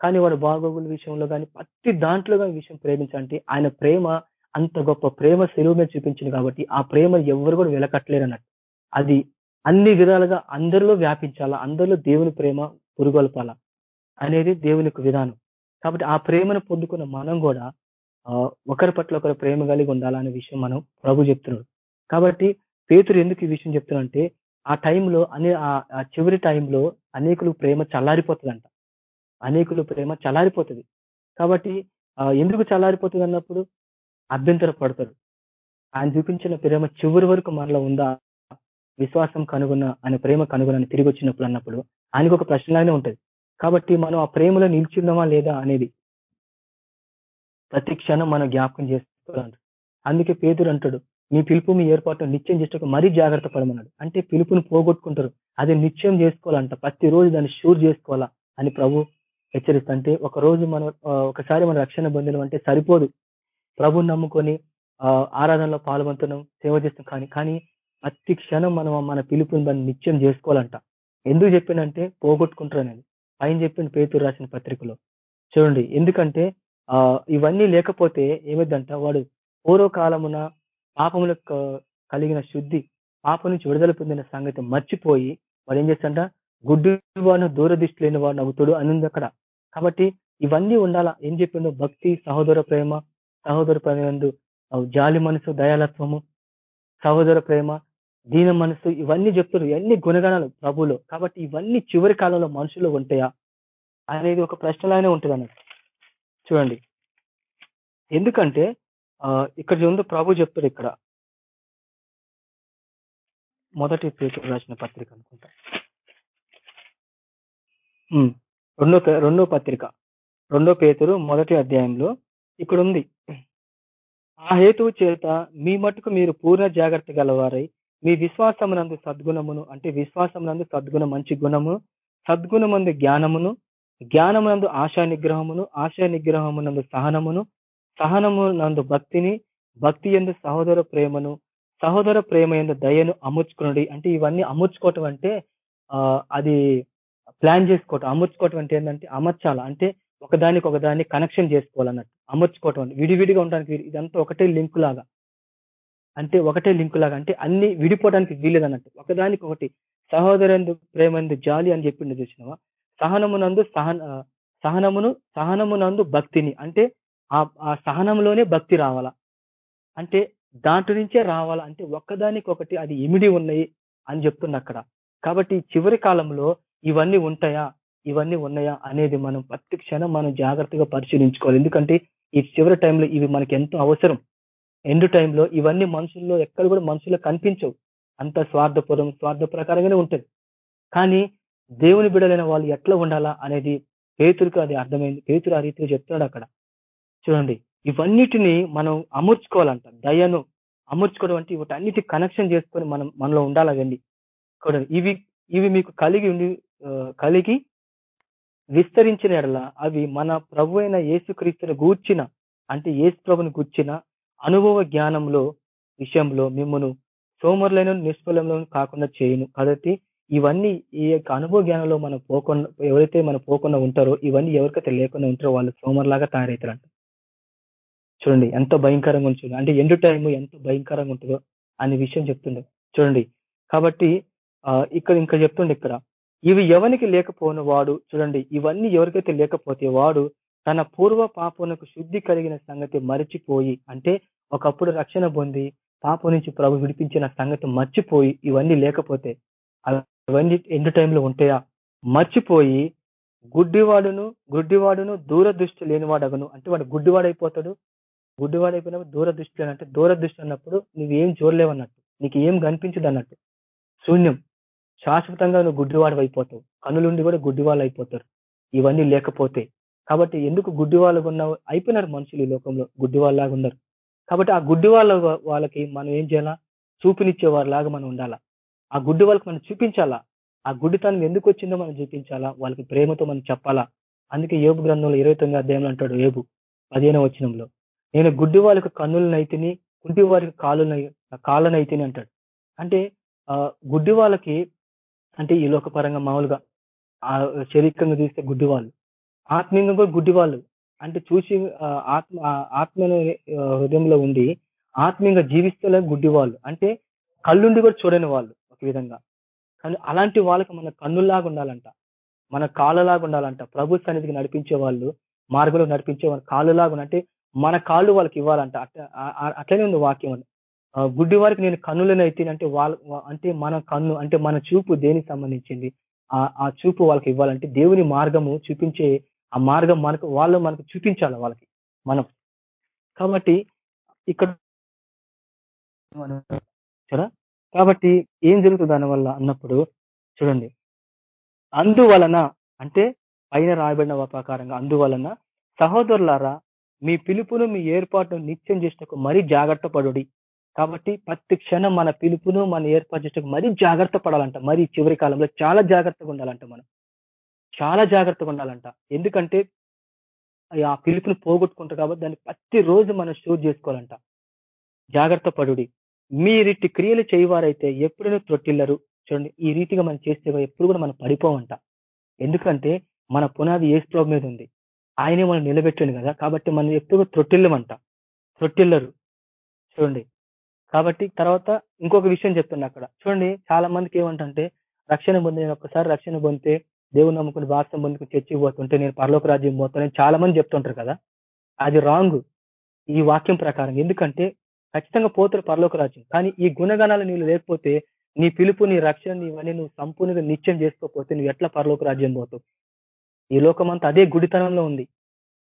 కానీ వాడు బాగోగుల విషయంలో కానీ ప్రతి దాంట్లో కానీ విషయం ప్రేమించాలంటే ఆయన ప్రేమ అంత గొప్ప ప్రేమ సెలువు మీద చూపించింది కాబట్టి ఆ ప్రేమ ఎవరు కూడా వెలకట్టలేరు అన్నట్టు. అది అన్ని విధాలుగా అందరిలో వ్యాపించాలా అందరిలో దేవుని ప్రేమ పురుగొల్పాల అనేది దేవుని విధానం. కాబట్టి ఆ ప్రేమను పొందుకున్న మనం కూడా ఒకరి పట్ల ఒకరు ప్రేమ కలిగి ఉండాలనే విషయం మనం ప్రభు చెప్తున్నాడు. కాబట్టి పేతురు ఎందుకు ఈ విషయం చెప్తున్నాడంటే ఆ టైంలో అనే ఆ చివరి టైంలో అనేకులు ప్రేమ చల్లారిపోతుందంట. అనేకులు ప్రేమ చల్లారిపోతుంది. కాబట్టి ఎందుకు చల్లారిపోతుంది అన్నప్పుడు అభ్యంతర పడతారు. ఆయన చూపించిన ప్రేమ చివరి వరకు మనలో ఉందా? విశ్వాసం కనుగొన్న ఆయన ప్రేమ కనుగొనని తిరిగి వచ్చినప్పుడు అన్నప్పుడు ఆయనకు ఒక ప్రశ్నలాగానే ఉంటుంది. కాబట్టి మనం ఆ ప్రేమలో నిలిచిందామా లేదా అనేది ప్రతి క్షణం మనం జ్ఞాపకం చేసుకోవాలంటారు అందుకే పేదరు అంటాడు మీ పిలుపు మీ ఏర్పాటు నిత్యం చేసేట మరీ జాగ్రత్త పడమన్నాడు. అంటే పిలుపుని పోగొట్టుకుంటారు. అది నిత్యం చేసుకోవాలంట. ప్రతిరోజు దాన్ని షూర్ చేసుకోవాలా అని ప్రభు హెచ్చరిస్తుంటే ఒక రోజు మనం ఒకసారి మన రక్షణ పొందడం అంటే సరిపోదు. ప్రభుని నమ్ముకొని ఆరాధనలో పాల్గొంటున్నాం సేవ చేస్తాం కానీ కానీ ప్రతి క్షణం మనం మన పిలుపుని దాన్ని నిత్యం చేసుకోవాలంట. ఎందుకు చెప్పినంటే పోగొట్టుకుంటారు అనేది. ఆయన చెప్పిన పేతురు రాసిన పత్రికలో. చూడండి ఎందుకంటే ఆ ఇవన్నీ లేకపోతే ఏమైందంట వాడు పూర్వకాలమున పాపముల కలిగిన శుద్ధి పాపం నుంచి విడుదల పొందిన సంగతి మర్చిపోయి వాడు ఏం చేస్తాడ గుడ్డు వాడు దూరదృష్టి లేని వాడు నవ్వుతుడు అని అక్కడ. కాబట్టి ఇవన్నీ ఉండాలా? ఏం చెప్పిండు భక్తి సహోదర ప్రేమ సహోదర ప్రేమ జాలి మనసు దయాలత్వము సహోదర ప్రేమ దీన మనసు ఇవన్నీ చెప్తున్నారు ఇవన్నీ గుణగణాలు ప్రభులో కాబట్టి ఇవన్నీ చివరి కాలంలో మనుషులు ఉంటాయా? అనేది ఒక ప్రశ్నలానే ఉంటుంది చూడండి. ఎందుకంటే ఇక్కడ ఉంది ప్రభు చెప్తాడు ఇక్కడ. మొదటి పేరు రాసిన పత్రిక అనుకుంటా. రెండో రెండో పత్రిక. రెండో పేతురు మొదటి అధ్యాయంలో ఇక్కడ ఉంది ఆ హేతువు చేత మీ మటుకు మీరు పూర్ణ జాగ్రత్త గలవారై మీ విశ్వాసమునందు సద్గుణమును అంటే విశ్వాసమునందు సద్గుణ మంచి గుణము సద్గుణమందు జ్ఞానమును జ్ఞానమునందు ఆశా నిగ్రహమును ఆశా నిగ్రహమునందు సహనమును సహనము నందు భక్తిని భక్తి ఎందు సహోదర ప్రేమను సహోదర ప్రేమ ఎందు దయను అమర్చుకునడి. అంటే ఇవన్నీ అమర్చుకోవటం అంటే అది ప్లాన్ చేసుకోవటం. అమర్చుకోవటం అంటే ఏంటంటే అమర్చాల. అంటే ఒకదానికి ఒకదాన్ని కనెక్షన్ చేసుకోవాలన్నట్టు. అమర్చుకోవటం విడివిడిగా ఉండడానికి ఇదంతా ఒకటే లింక్ లాగా అంటే ఒకటే లింక్ లాగా అంటే అన్ని విడిపోవడానికి వీలేదు అన్నట్టు ఒకదానికి ఒకటి సహోదరందు ప్రేమందు జాలి అని చెప్పిండు చూసినావా? సహనమునందు సహన సహనమును సహనమునందు భక్తిని. అంటే ఆ సహనంలోనే భక్తి రావాలా? అంటే దాంట్లో నుంచే రావాలా? అంటే ఒక్కదానికొకటి అది ఇమిడి ఉన్నాయి అని చెప్తుంది అక్కడ కాబట్టి చివరి కాలంలో ఇవన్నీ ఉంటాయా? ఇవన్నీ ఉన్నాయా అనేది మనం ప్రతి క్షణం మనం జాగ్రత్తగా పరిశీలించుకోవాలి. ఎందుకంటే ఈ చివరి టైంలో ఇవి మనకి ఎంతో అవసరం. ఎండు టైంలో ఇవన్నీ మనుషుల్లో ఎక్కడ కూడా మనుషుల్లో కనిపించవు. అంత స్వార్థపూర్వం స్వార్థ ప్రకారంగానే ఉంటుంది కానీ దేవుని బిడలైన వాళ్ళు ఎట్లా ఉండాలా అనేది పేతురికి అది అర్థమైంది. పేతురు ఆ రీతిలో చెప్తున్నాడు అక్కడ. చూడండి ఇవన్నిటిని మనం అమర్చుకోవాలంట. దయను అమర్చుకోవడం అంటే వీటన్నిటి కనెక్షన్ చేసుకొని మనం మనలో ఉండాలి అవన్నీ చూడండి ఇవి ఇవి మీకు కలిగి ఉండి కలిగి విస్తరించిన ఎడల అవి మన ప్రభు అయిన యేసుక్రీస్తుని గూర్చిన అంటే యేసు ప్రభుని గూర్చిన అనుభవ జ్ఞానంలో విషయంలో మిమ్మను సోమరులైన నిష్ఫలంలో కాకుండా చేయను. కాబట్టి ఇవన్నీ ఈ యొక్క అనుభవ జ్ఞానంలో మనం పోకుండా ఎవరైతే మనం పోకుండా ఉంటారో ఇవన్నీ ఎవరికైతే లేకుండా ఉంటారో వాళ్ళు సోమరులాగా తయారవుతారంట. చూడండి ఎంత భయంకరంగా ఉంటుంది అంటే ఎండు టైం ఎంత భయంకరంగా ఉంటుందో అనే విషయం చెప్తుండే. చూడండి కాబట్టి ఇక్కడ ఇంకా చెప్తుండే ఇక్కడ ఇవి ఎవరికి లేకపోయిన వాడు చూడండి ఇవన్నీ ఎవరికైతే లేకపోతే వాడు తన పూర్వ పాపనకు శుద్ధి కలిగిన సంగతి మరిచిపోయి అంటే ఒకప్పుడు రక్షణ పొంది పాపం నుంచి ప్రభు విడిపించిన సంగతి మర్చిపోయి ఇవన్నీ లేకపోతే అవన్నీ ఎండు టైంలో ఉంటాయా? మర్చిపోయి గుడ్డివాడును గుడ్డివాడును దూరదృష్టి లేనివాడగను అంటే వాడు గుడ్డివాడైపోతాడు గుడ్డివాడైపోయినప్పుడు దూరదృష్టి అంటే దూరదృష్టి అన్నప్పుడు నువ్వు ఏం చూడలేవన్నట్టు నీకు ఏం కనిపించదు అన్నట్టు. శూన్యం. శాశ్వతంగా నువ్వు గుడ్డివాడు అయిపోతావు. కనులుండి కూడా గుడ్డివాళ్ళు అయిపోతారు. ఇవన్నీ లేకపోతే. కాబట్టి ఎందుకు గుడ్డివాళ్ళు ఉన్నావు అయిపోయినారు మనుషులు ఈ లోకంలో. గుడ్డివాళ్ళలాగా ఉన్నారు. కాబట్టి ఆ గుడ్డి వాళ్ళ వాళ్ళకి మనం ఏం చేయాలా? చూపునిచ్చే వారిలాగా మనం ఉండాలా? ఆ గుడ్డి వాళ్ళకి మనం చూపించాలా? ఆ గుడ్డితనం ఎందుకు వచ్చిందో మనం చూపించాలా? వాళ్ళకి ప్రేమతో మనం చెప్పాలా? అందుకే ఏబు గ్రంథంలో ఇరవై తొమ్మిది అధ్యాయంలో అంటాడు ఏబు పదిహేనవ వచనంలో. నేను గుడ్డి వాళ్ళకి కన్నులనైతిని కుంటి వారికి కాళ్ళనై కాళ్ళనైతిని అంటాడు. అంటే గుడ్డి వాళ్ళకి అంటే ఈ లోకపరంగా మామూలుగా ఆ శరీరంగా చూస్తే గుడ్డి వాళ్ళు. ఆత్మీయంగా కూడా గుడ్డి వాళ్ళు. అంటే చూసి ఆత్మ ఆ, ఆత్మ హృదయంలో ఉండి ఆత్మీయంగా జీవిస్తలే గుడ్డి వాళ్ళు. అంటే కళ్ళుండి కూడా చూడని వాళ్ళు ఒక విధంగా. కానీ అలాంటి వాళ్ళకి మన కన్నుల్లాగా ఉండాలంట. మన కాళ్ళలాగా ఉండాలంట. ప్రభు సన్నిధికి నడిపించే వాళ్ళు మార్గంలో నడిపించే వాళ్ళు కాళ్ళలాగా ఉండ- అంటే మన కాళ్ళు వాళ్ళకి ఇవ్వాలంట. అట్లా అట్లనే ఉంది వాక్యం గుడ్డి వారికి నేను కన్నులను అయితే అంటే వాళ్ళ అంటే మన కన్ను అంటే మన చూపు దేనికి సంబంధించింది? ఆ ఆ చూపు వాళ్ళకి ఇవ్వాలంటే దేవుని మార్గము చూపించే ఆ మార్గం మనకు వాళ్ళు మనకు చూపించాలి వాళ్ళకి. మనం. కాబట్టి ఇక్కడ చూడా కాబట్టి ఏం జరుగుతుంది దానివల్ల అన్నప్పుడు చూడండి. అందువలన అంటే పైన రాయబడిన ప్రకారంగా అందువలన సహోదరులారా మీ పిలుపును మీ ఏర్పాటును నిత్యం చేసినకు మరీ జాగ్రత్త పడుడి. కాబట్టి ప్రతి క్షణం మన పిలుపును మన ఏర్పాటు చేసినకు మరీ జాగ్రత్త పడాలంట. మరి చివరి కాలంలో చాలా జాగ్రత్తగా ఉండాలంట మనం. చాలా జాగ్రత్తగా ఉండాలంట. ఎందుకంటే ఆ పిలుపుని పోగొట్టుకుంటారు కాబట్టి దాన్ని ప్రతి రోజు మనం షూర్ చేసుకోవాలంట. జాగ్రత్త పడుడి. మీరిట్టి క్రియలు చేయవారైతే ఎప్పుడైనా త్రొట్టిల్లరు చూడండి ఈ రీతిగా మనం చేస్తే ఎప్పుడు కూడా మనం పడిపోవంట ఎందుకంటే మన పునాది ఏ స్ట్రోక్ మీద ఉంది. ఆయనే మనం నిలబెట్టండి కదా. కాబట్టి మనం ఎప్పుడు త్రొట్టిల్లమంట. త్రొట్టిల్లరు. చూడండి. కాబట్టి తర్వాత ఇంకొక విషయం చెప్తున్నా అక్కడ. చూడండి చాలా మందికి ఏమంటే రక్షణ పొంది నేను ఒక్కసారి రక్షణ పొందితే దేవుని నమ్ముకుని వాక్యం పొందుకుని చర్చి పోతుంటే నేను పరలోక రాజ్యం పోతానని చాలా మంది చెప్తుంటారు కదా. అది రాంగ్ ఈ వాక్యం ప్రకారం. ఎందుకంటే ఖచ్చితంగా పోతారు పరలోక రాజ్యం. కానీ ఈ గుణగణాలు నీళ్ళు లేకపోతే నీ పిలుపు నీ రక్షణ ఇవన్నీ నువ్వు సంపూర్ణంగా నిత్యం చేసుకోకపోతే నువ్వు ఎట్లా పరలోక రాజ్యం పోతావు? ఈ లోకమంతా అదే గుడితనంలో ఉంది.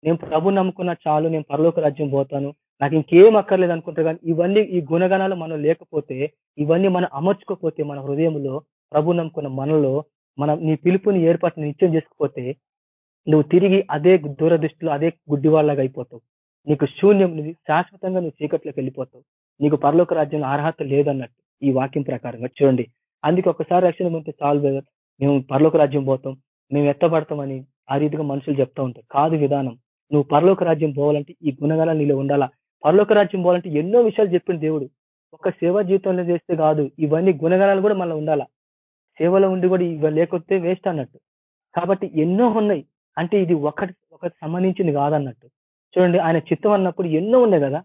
నేను ప్రభు నమ్ముకున్న చాలు నేను పరలోక రాజ్యం పోతాను. నాకు ఇంకేం అక్కర్లేదు అనుకుంటా కానీ ఇవన్నీ ఈ గుణగణాలు మనం లేకపోతే ఇవన్నీ మనం అమర్చుకోకపోతే మన హృదయంలో ప్రభు నమ్ముకున్న మనలో మనం నీ పిలుపుని ఏర్పాటు నిత్యం చేసుకుపోతే నువ్వు తిరిగి అదే దూరదృష్టిలో అదే గుడ్డివాళ్ళగా అయిపోతావు. నీకు శూన్యం నువ్వు శాశ్వతంగా నువ్వు చీకట్లోకి వెళ్ళిపోతావు. నీకు పరలోక రాజ్యంలో అర్హత లేదన్నట్టు ఈ వాక్యం ప్రకారంగా చూడండి. అందుకే ఒకసారి రక్షణ పొందితే చాలు మేము పరలోక రాజ్యం పోతాం. మేము ఎత్తబడతామని ఆ రీతిగా మనుషులు చెప్తా ఉంటారు. కాదు విధానం. నువ్వు పరలోక రాజ్యం పోవాలంటే ఈ గుణగణాలు నీలో ఉండాలా? పరలోక రాజ్యం పోవాలంటే ఎన్నో విషయాలు చెప్పిన దేవుడు. ఒక సేవా జీవితంలో చేస్తే కాదు ఇవన్నీ గుణగణాలు కూడా మళ్ళీ ఉండాలా? సేవలో ఉండి కూడా ఇవి లేకపోతే వేస్ట్ అన్నట్టు. కాబట్టి ఎన్నో ఉన్నాయి. అంటే ఇది ఒకటి ఒకటి సంబంధించింది కాదన్నట్టు. చూడండి ఆయన చిత్తం అన్నప్పుడు ఎన్నో ఉన్నాయి కదా?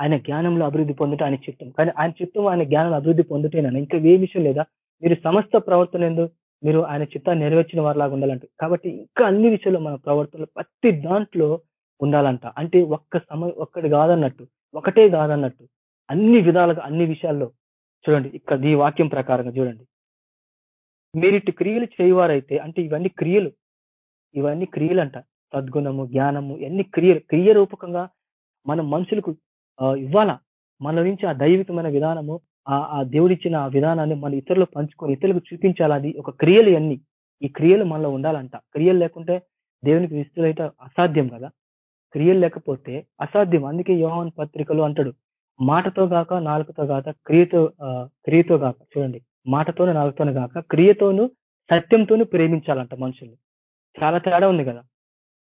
ఆయన జ్ఞానంలో అభివృద్ధి పొందుట ఆయన చిత్తం. కానీ ఆయన చిత్తం ఆయన జ్ఞానంలో అభివృద్ధి పొందుటేనా ఇంకా ఏ విషయం లేదా? మీరు సమస్త ప్రవర్తన ఎందు మీరు ఆయన చిత్తాన్ని నెరవేర్చిన వారిలాగా ఉండాలంట. కాబట్టి ఇంకా అన్ని విషయాల్లో మన ప్రవర్తనలో ప్రతి దాంట్లో ఉండాలంట. అంటే ఒక్క సమ ఒక్కటి కాదన్నట్టు ఒకటే కాదన్నట్టు అన్ని విధాలుగా అన్ని విషయాల్లో చూడండి. ఇక్కడ ఈ వాక్యం ప్రకారంగా చూడండి. మీరిటి క్రియలు చేయవారైతే అంటే ఇవన్నీ క్రియలు ఇవన్నీ క్రియలు అంట సద్గుణము జ్ఞానము ఎన్ని క్రియలు క్రియ రూపకంగా మనం మనుషులకు ఇవ్వాలా? మన నుంచి ఆ దైవికమైన విధానము ఆ దేవుడిచ్చిన ఆ విధానాన్ని మన ఇతరులు పంచుకొని ఇతరులకు చూపించాలని ఒక క్రియలు అన్ని ఈ క్రియలు మనలో ఉండాలంట. క్రియలు లేకుంటే దేవునికి విస్తులైతే అసాధ్యం కదా? క్రియలు లేకపోతే అసాధ్యం. అందుకే యోహాన్ పత్రికలు అంటాడు మాటతో గాక నాలుగుతో గాక క్రియతో క్రియతో గాక. చూడండి మాటతోనే నాలుగుతోనే గాక క్రియతోను సత్యంతోనూ ప్రేమించాలంట మనుషులు చాలా తేడా ఉంది కదా?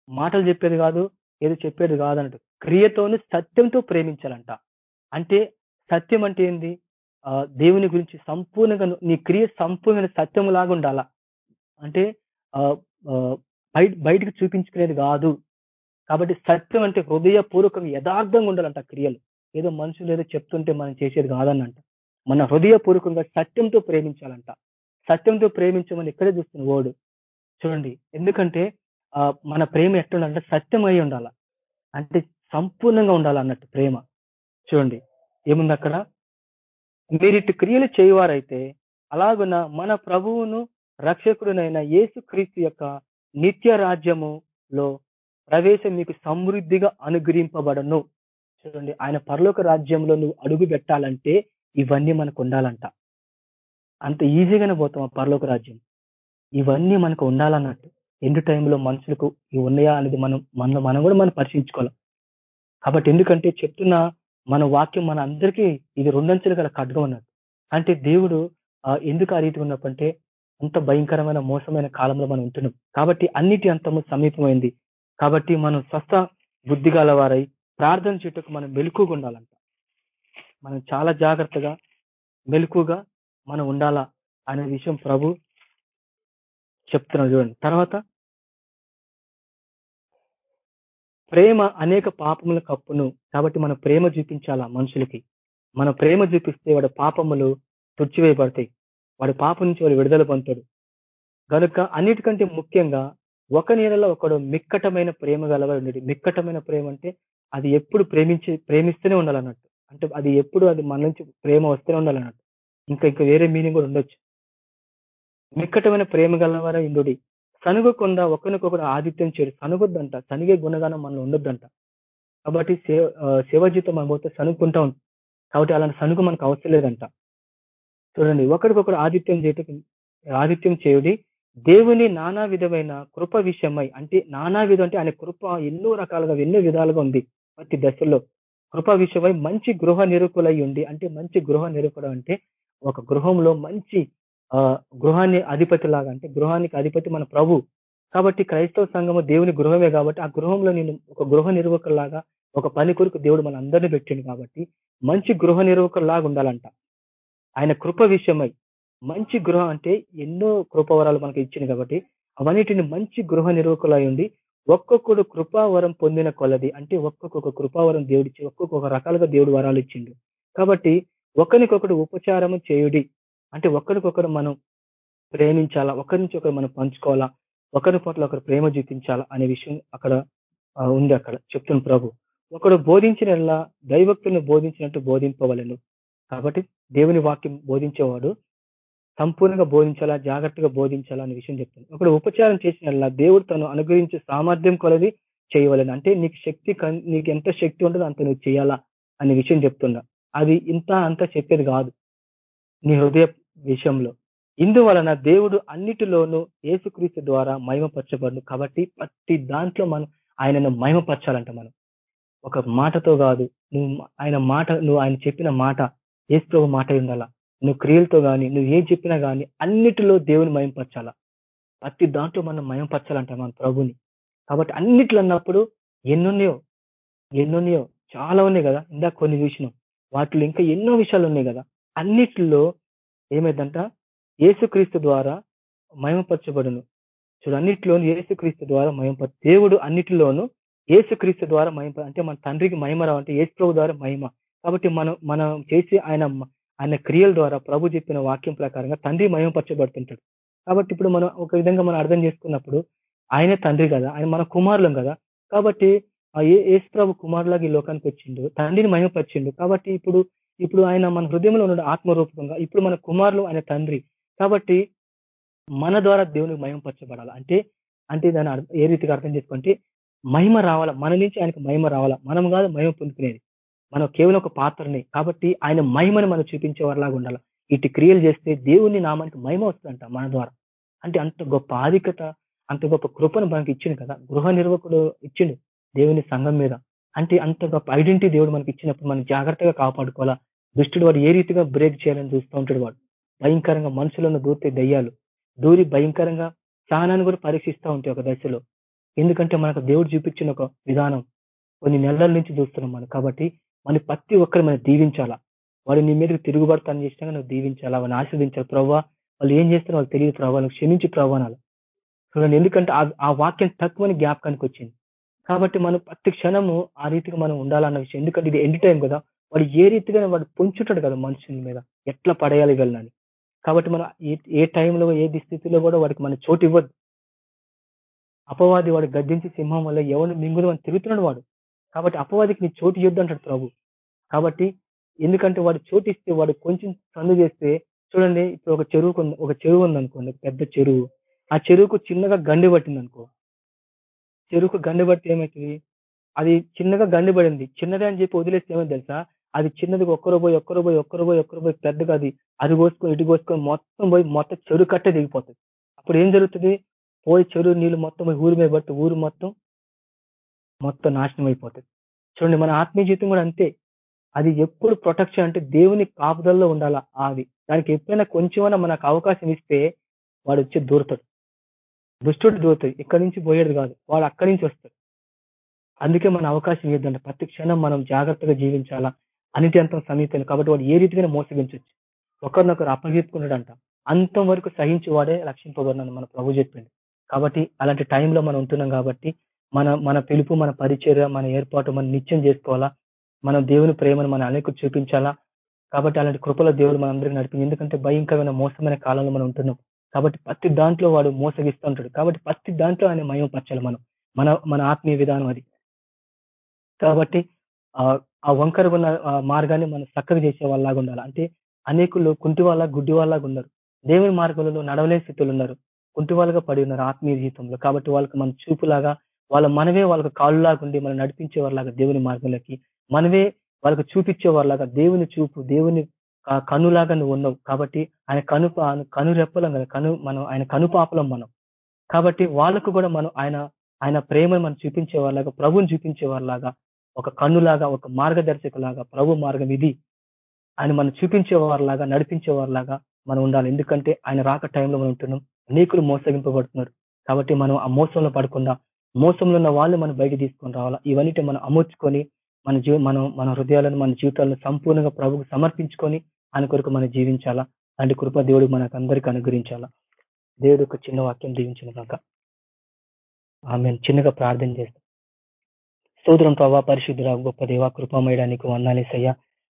మాటలు చెప్పేది కాదు ఏదో చెప్పేది కాదన్నట్టు క్రియతోను సత్యంతో ప్రేమించాలంట. అంటే సత్యం అంటే ఏంది? దేవుని గురించి సంపూర్ణంగా నీ క్రియ సంపూర్ణమైన సత్యం లాగా ఉండాలా? అంటే బయట బయటకు చూపించుకునేది కాదు. కాబట్టి సత్యం అంటే హృదయపూర్వకంగా యథార్థంగా ఉండాలంట క్రియలు. ఏదో మనుషులు ఏదో చెప్తుంటే మనం చేసేది కాదన్నంట. మన హృదయపూర్వకంగా సత్యంతో ప్రేమించాలంట. సత్యంతో ప్రేమించమని ఇక్కడే చూస్తున్న ఓడు చూడండి ఎందుకంటే మన ప్రేమ ఎట్లుండాలంటే సత్యం అయి ఉండాల? అంటే సంపూర్ణంగా ఉండాలన్నట్టు ప్రేమ. చూడండి ఏముంది అక్కడ? మీరిటి క్రియలు చేయవారైతే అలాగున మన ప్రభువును రక్షకుడునైన యేసు క్రీస్తు యొక్క నిత్య రాజ్యములో ప్రవేశం మీకు సమృద్ధిగా అనుగ్రహింపబడను. చూడండి ఆయన పరలోక రాజ్యంలో నువ్వు అడుగు పెట్టాలంటే ఇవన్నీ మనకు ఉండాలంట. అంత ఈజీగానే పోతాం ఆ పరలోక రాజ్యం. ఇవన్నీ మనకు ఉండాలన్నట్టు ఎండు టైంలో మనుషులకు ఇవి ఉన్నాయా అనేది మనం మనం మనం కూడా మనం పరిశీలించుకోవాలి. కాబట్టి ఎందుకంటే చెప్తున్న మన వాక్యం మన అందరికీ ఇది రెండంచెలు గల ఖడ్గం అన్నట్టు అంటే దేవుడు ఎందుకు ఆ రీతి ఉన్నప్పంటే అంత భయంకరమైన మోసమైన కాలంలో మనం ఉంటున్నాం. కాబట్టి అన్నిటి అంతము సమీపమైంది. కాబట్టి మనం స్వస్థ బుద్ధి గలవారై ప్రార్థన చెట్టుకు మనం మెలుకుగా ఉండాలంట. మనం చాలా జాగ్రత్తగా మెలుకుగా మనం ఉండాలా అనే విషయం ప్రభు చెప్తున్నాడు చూడండి. తర్వాత ప్రేమ అనేక పాపముల కప్పును కాబట్టి మన ప్రేమ చూపించాలా మనుషులకి? మన ప్రేమ చూపిస్తే వాడి పాపములు తుడిచివేయబడతాయి. వాడి పాపం నుంచి వాడు విడుదల పొందుతాడు. కనుక అన్నిటికంటే ముఖ్యంగా ఒక నీళ్ళలో ఒకడు మిక్కటమైన ప్రేమ గలవాడు మిక్కటమైన ప్రేమ అంటే అది ఎప్పుడు ప్రేమించి ప్రేమిస్తూనే ఉండాలన్నట్టు. అంటే అది ఎప్పుడు అది మన నుంచి ప్రేమ వస్తూనే ఉండాలన్నట్టు. ఇంకా ఇంకా వేరే మీనింగ్ కూడా ఉండొచ్చు. మిక్కటమైన ప్రేమ గలవారా ఇందుడి కనుగొకుండా ఒకరికొకరు ఆదిత్యం చేయడు కనుగొద్దంట కనిగే గుణగానం మనలో ఉండొద్దంట. కాబట్టి సేవ సేవ జీతం మనం పోతే సనుక్కుంటా ఉంది కాబట్టి అలాంటి సనుగు మనకు అవసరం లేదంట. చూడండి ఒకరికొకరు ఆదిత్యం చేయటం ఆదిత్యం చేయుడి దేవుని నానా విధమైన కృప విషయమై అంటే నానా విధం అంటే ఆయన కృప ఎన్నో రకాలుగా ఎన్నో విధాలుగా ఉంది ప్రతి దశలో. కృప విషయమై మంచి గృహ నిరూపులై ఉండి అంటే మంచి గృహ నిరూపుడు అంటే ఒక గృహంలో మంచి గృహాన్ని అధిపతి లాగా అంటే గృహానికి అధిపతి మన ప్రభు. కాబట్టి క్రైస్తవ సంఘము దేవుని గృహమే కాబట్టి ఆ గృహంలో నేను ఒక గృహ నిర్వహకులాగా ఒక పని కొరకు దేవుడు మన అందరినీ పెట్టిండు కాబట్టి మంచి గృహ నిర్వహకులాగా ఉండాలంట. ఆయన కృప విషయమై మంచి గృహం అంటే ఎన్నో కృపవరాలు మనకు ఇచ్చింది కాబట్టి అవన్నిటిని మంచి గృహ నిర్వహకులై ఉండి ఒక్కొక్కడు కృపావరం పొందిన కొలది అంటే ఒక్కొక్క కృపావరం దేవుడిచ్చి ఒక్కొక్క రకాలుగా దేవుడు వరాలు ఇచ్చిండు. కాబట్టి ఒకరికొకడు ఉపచారము చేయుడి. అంటే ఒకరికొకరు మనం ప్రేమించాలా? ఒకరి నుంచి ఒకరు మనం పంచుకోవాలా? ఒకరి పట్ల ఒకరు ప్రేమ చూపించాలా? అనే విషయం అక్కడ ఉంది అక్కడ చెప్తున్న ప్రభు. ఒకడు బోధించిన దైవక్తుని బోధించినట్టు బోధింపవలను. కాబట్టి దేవుని వాక్యం బోధించేవాడు సంపూర్ణంగా బోధించాలా? జాగ్రత్తగా బోధించాలా? అనే విషయం చెప్తాను ఒకడు ఉపచారం చేసిన దేవుడు తను అనుగ్రహించే సామర్థ్యం కొలది చేయవలను. అంటే నీకు శక్తి నీకు ఎంత శక్తి ఉంటుందో అంత నువ్వు చేయాలా? అనే విషయం చెప్తున్నా. అది ఇంత అంత చెప్పేది కాదు. నీ హృదయ విషయంలో. ఇందువలన దేవుడు అన్నిటిలోనూ ఏసుక్రీస్తు ద్వారా మహిమపరచబడును కాబట్టి ప్రతి దాంట్లో మనం ఆయనను మహిమపరచాలంట మనం. ఒక మాటతో కాదు నువ్వు ఆయన మాట నువ్వు ఆయన చెప్పిన మాట ఏసు మాట ఉండాలా నువ్వు క్రియలతో కానీ నువ్వు ఏం చెప్పినా కానీ అన్నిటిలో దేవుని మయంపరచాలా ప్రతి దాంట్లో మనం మయంపరచాలంట మన ప్రభుని. కాబట్టి అన్నిట్లు అన్నప్పుడు ఎన్నున్నాయో ఎన్నున్నాయో చాలా ఉన్నాయి కదా ఇందాక కొన్ని చూసినాం. వాటిలో ఇంకా ఎన్నో విషయాలు ఉన్నాయి కదా. అన్నిట్లో ఏమైందంట? ఏసుక్రీస్తు ద్వారా మహిమపరచబడును. చూడు అన్నిటిలోను ఏసుక్రీస్తు ద్వారా మయంపర దేవుడు అన్నిటిలోను ఏసుక్రీస్తు ద్వారా మహిమ అంటే మన తండ్రికి మహిమ రావంటే ఏసు ప్రభు ద్వారా మహిమ. కాబట్టి మనం మనం చేసి ఆయన ఆయన క్రియల ద్వారా ప్రభు చెప్పిన వాక్యం ప్రకారంగా తండ్రి మహిమపరచబడుతుంటాడు. కాబట్టి ఇప్పుడు మనం ఒక విధంగా మనం అర్థం చేసుకున్నప్పుడు ఆయనే తండ్రి కదా ఆయన మన కుమారులం కదా. కాబట్టి ఏసు ప్రభు కుమారులాగా ఈ లోకానికి వచ్చిండు తండ్రిని మహిమపరిచిండు. కాబట్టి ఇప్పుడు ఇప్పుడు ఆయన మన హృదయంలో ఉన్న ఆత్మరూపకంగా. ఇప్పుడు మన కుమారులు ఆయన తండ్రి. కాబట్టి మన ద్వారా దేవునికి మహిమపరచబడాలి. అంటే అంటే దాన్ని ఏ రీతిగా అర్థం చేసుకుంటే మహిమ రావాలా? మన నుంచి ఆయనకు మహిమ రావాలా? మనం కాదు మహిమ పొందుకునేది. మనం కేవలం ఒక పాత్రని. కాబట్టి ఆయన మహిమని మనం చూపించేవారిలాగా ఉండాలి? ఇటు క్రియలు చేస్తే దేవుని నామానికి మహిమ వస్తుందంట మన ద్వారా. అంటే అంత గొప్ప ఆధిక్యత అంత గొప్ప కృపను మనకి ఇచ్చింది కదా? గృహ నిర్వకుడు ఇచ్చిండు దేవుని సంఘం మీద. అంటే అంత గొప్ప ఐడెంటిటీ దేవుడు మనకి ఇచ్చినప్పుడు మనం జాగ్రత్తగా కాపాడుకోవాలా? దుష్టుడు వాడు ఏ రీతిగా బ్రేక్ చేయాలని చూస్తూ ఉంటాడు వాడు? భయంకరంగా మనుషులను దూరితే దయ్యాలు. దూరి భయంకరంగా సహనాన్ని కూడా పరీక్షిస్తూ ఉంటాయి ఒక దశలో. ఎందుకంటే మనకు దేవుడు చూపించిన ఒక విధానం. కొన్ని నెలల నుంచి చూస్తున్నాం మనం కాబట్టి మన ప్రతి ఒక్కరు మనం దీవించాలా? వాడు నీ మీదకి తిరుగుబడతాను చేసినాక నువ్వు దీవించాలా? వాళ్ళని ఆశ్రదించాలి ప్రవ్వా వాళ్ళు ఏం చేస్తారో వాళ్ళు తెలియదు ప్రభావ వాళ్ళకి క్షమించి ప్రవ్వానాలు చూడండి ఎందుకంటే ఆ వాక్యం తక్కువని జ్ఞాపకానికి వచ్చింది. కాబట్టి మనం ప్రతి క్షణము ఆ రీతిగా మనం ఉండాలన్న విషయం. ఎందుకంటే ఇది ఎండ్ టైం కదా. వాడు ఏ రీతిగా వాడు పొంచుంటాడు కదా మనుషుల మీద. ఎట్లా పడేయాలి కాబట్టి మనం ఏ టైంలో ఏ స్థితిలో కూడా వాడికి మన చోటు ఇవ్వద్దు అపవాది వాడు గద్దించి సింహం వల్ల ఎవరు మింగులు అని తిరుగుతున్నాడు వాడు. కాబట్టి అపవాదికి నీ చోటు ఇవ్వద్దు అంటాడు ప్రభు. కాబట్టి ఎందుకంటే వాడు చోటు ఇస్తే వాడు కొంచెం సందు చేస్తే చూడండి ఇప్పుడు ఒక చెరువుకు ఒక చెరువు ఉందనుకోండి పెద్ద చెరువు. ఆ చెరువుకు చిన్నగా గండి పట్టింది అనుకో చెరువుకు గండి పట్టి ఏమవుతుంది అది చిన్నగా గండి పడింది. చిన్నదే అని చెప్పి వదిలేస్తే ఏమో తెలుసా? అది చిన్నది ఒక్కరు పోయి ఒక్కరు పోయి ఒక్కరు పోయి ఒక్కరు పోయి పెద్దగా అది అది కోసుకొని ఇటు కోసుకొని మొత్తం పోయి మొత్తం చెరువు కట్టే దిగిపోతుంది. అప్పుడు ఏం జరుగుతుంది? పోయి చెరువు నీళ్ళు మొత్తం పోయి ఊరి మీద పడితే ఊరు మొత్తం మొత్తం నాశనం అయిపోతుంది. చూడండి మన ఆత్మీయ జీవితం కూడా అంతే. అది ఎప్పుడు ప్రొటెక్షన్ అంటే దేవుని కాపుదల్లో ఉండాలా? అది దానికి ఎప్పుడైనా కొంచెమైనా మనకు అవకాశం ఇస్తే వాడు వచ్చి దూరతాడు. దుష్టుడు దూరతాడు. ఇక్కడి నుంచి పోయేది కాదు. వాడు అక్కడి నుంచి వస్తాడు. అందుకే మన అవకాశం ఇద్దండి ప్రతి క్షణం మనం జాగ్రత్తగా జీవించాలా? అన్నిటి అంతం సమీపం కాబట్టి వాడు ఏ రీతిగా మోసగించవచ్చు ఒకరినొకరు అప్పగించుకున్నాడంట అంతం వరకు సహించి వాడే రక్షింపబడినని మన ప్రభు చెప్పింది కాబట్టి అలాంటి టైంలో మనం ఉంటున్నాం కాబట్టి మన మన పిలుపు మన పరిచర్య మన ఏర్పాటు మనం నిత్యం చేసుకోవాలా? మనం దేవుని ప్రేమను మన అనేక చూపించాలా? కాబట్టి అలాంటి కృపల దేవుడు మనందరికీ నడిపింది ఎందుకంటే భయంకరమైన మోసమైన కాలంలో మనం ఉంటున్నాం. కాబట్టి ప్రతి దాంట్లో వాడు మోసగిస్తూ ఉంటాడు. కాబట్టి ప్రతి దాంట్లో ఆయన మయంపరచాలి మనం. మన మన ఆత్మీయ విధానం అది. కాబట్టి ఆ వంకర ఉన్న మార్గాన్ని మనం చక్కగా చేసే వాళ్ళలాగా ఉండాలి. అంటే అనేకులు కుంటి వాళ్ళ గుడ్డి వాళ్ళగా ఉన్నారు. దేవుని మార్గంలో నడవలే స్థితులు ఉన్నారు. కుంటి వాళ్ళగా పడి ఉన్నారు ఆత్మీయ జీవితంలో. కాబట్టి వాళ్ళకి మన చూపులాగా వాళ్ళ మనమే వాళ్ళకి కాళ్ళులాగా ఉండి మనం నడిపించే వాళ్ళగా దేవుని మార్గంలోకి. మనమే వాళ్ళకి చూపించే దేవుని చూపు దేవుని కనులాగా నువ్వు ఉన్నావు. కాబట్టి ఆయన కను కను రెప్పలం కదా. కను మనం ఆయన కనుపాపలం మనం. కాబట్టి వాళ్ళకు కూడా మనం ఆయన ఆయన ప్రేమను మనం చూపించే వాళ్ళగా ప్రభుని చూపించే వాళ్ళలాగా ఒక కన్నులాగా ఒక మార్గదర్శకులాగా ప్రభు మార్గం ఇది ఆయన మనం చూపించే నడిపించేవారిలాగా మనం ఉండాలి. ఎందుకంటే ఆయన రాక టైంలో మనం ఉంటున్నాం. అనేకులు మోసగింపబడుతున్నారు. కాబట్టి మనం ఆ మోసంలో పడకుండా మోసంలో ఉన్న వాళ్ళు మనం బయట తీసుకొని రావాలా? ఇవన్నీ మనం అమర్చుకొని మన జీవ మనం మన హృదయాలను మన జీవితాలను సంపూర్ణంగా ప్రభుకు సమర్పించుకొని ఆయన కొరకు మనం జీవించాలా? అలాంటి కృప దేవుడు మనకు అందరికీ అనుగ్రహించాలా? దేవుడు ఒక చిన్న వాక్యం దీవించిన కాక ఆమె చిన్నగా ప్రార్థన చేస్తాం. స్తోత్రం ప్రభా పరిశుద్ధుల గొప్ప దేవ కృపమయడానికి వందాలేసయ్యా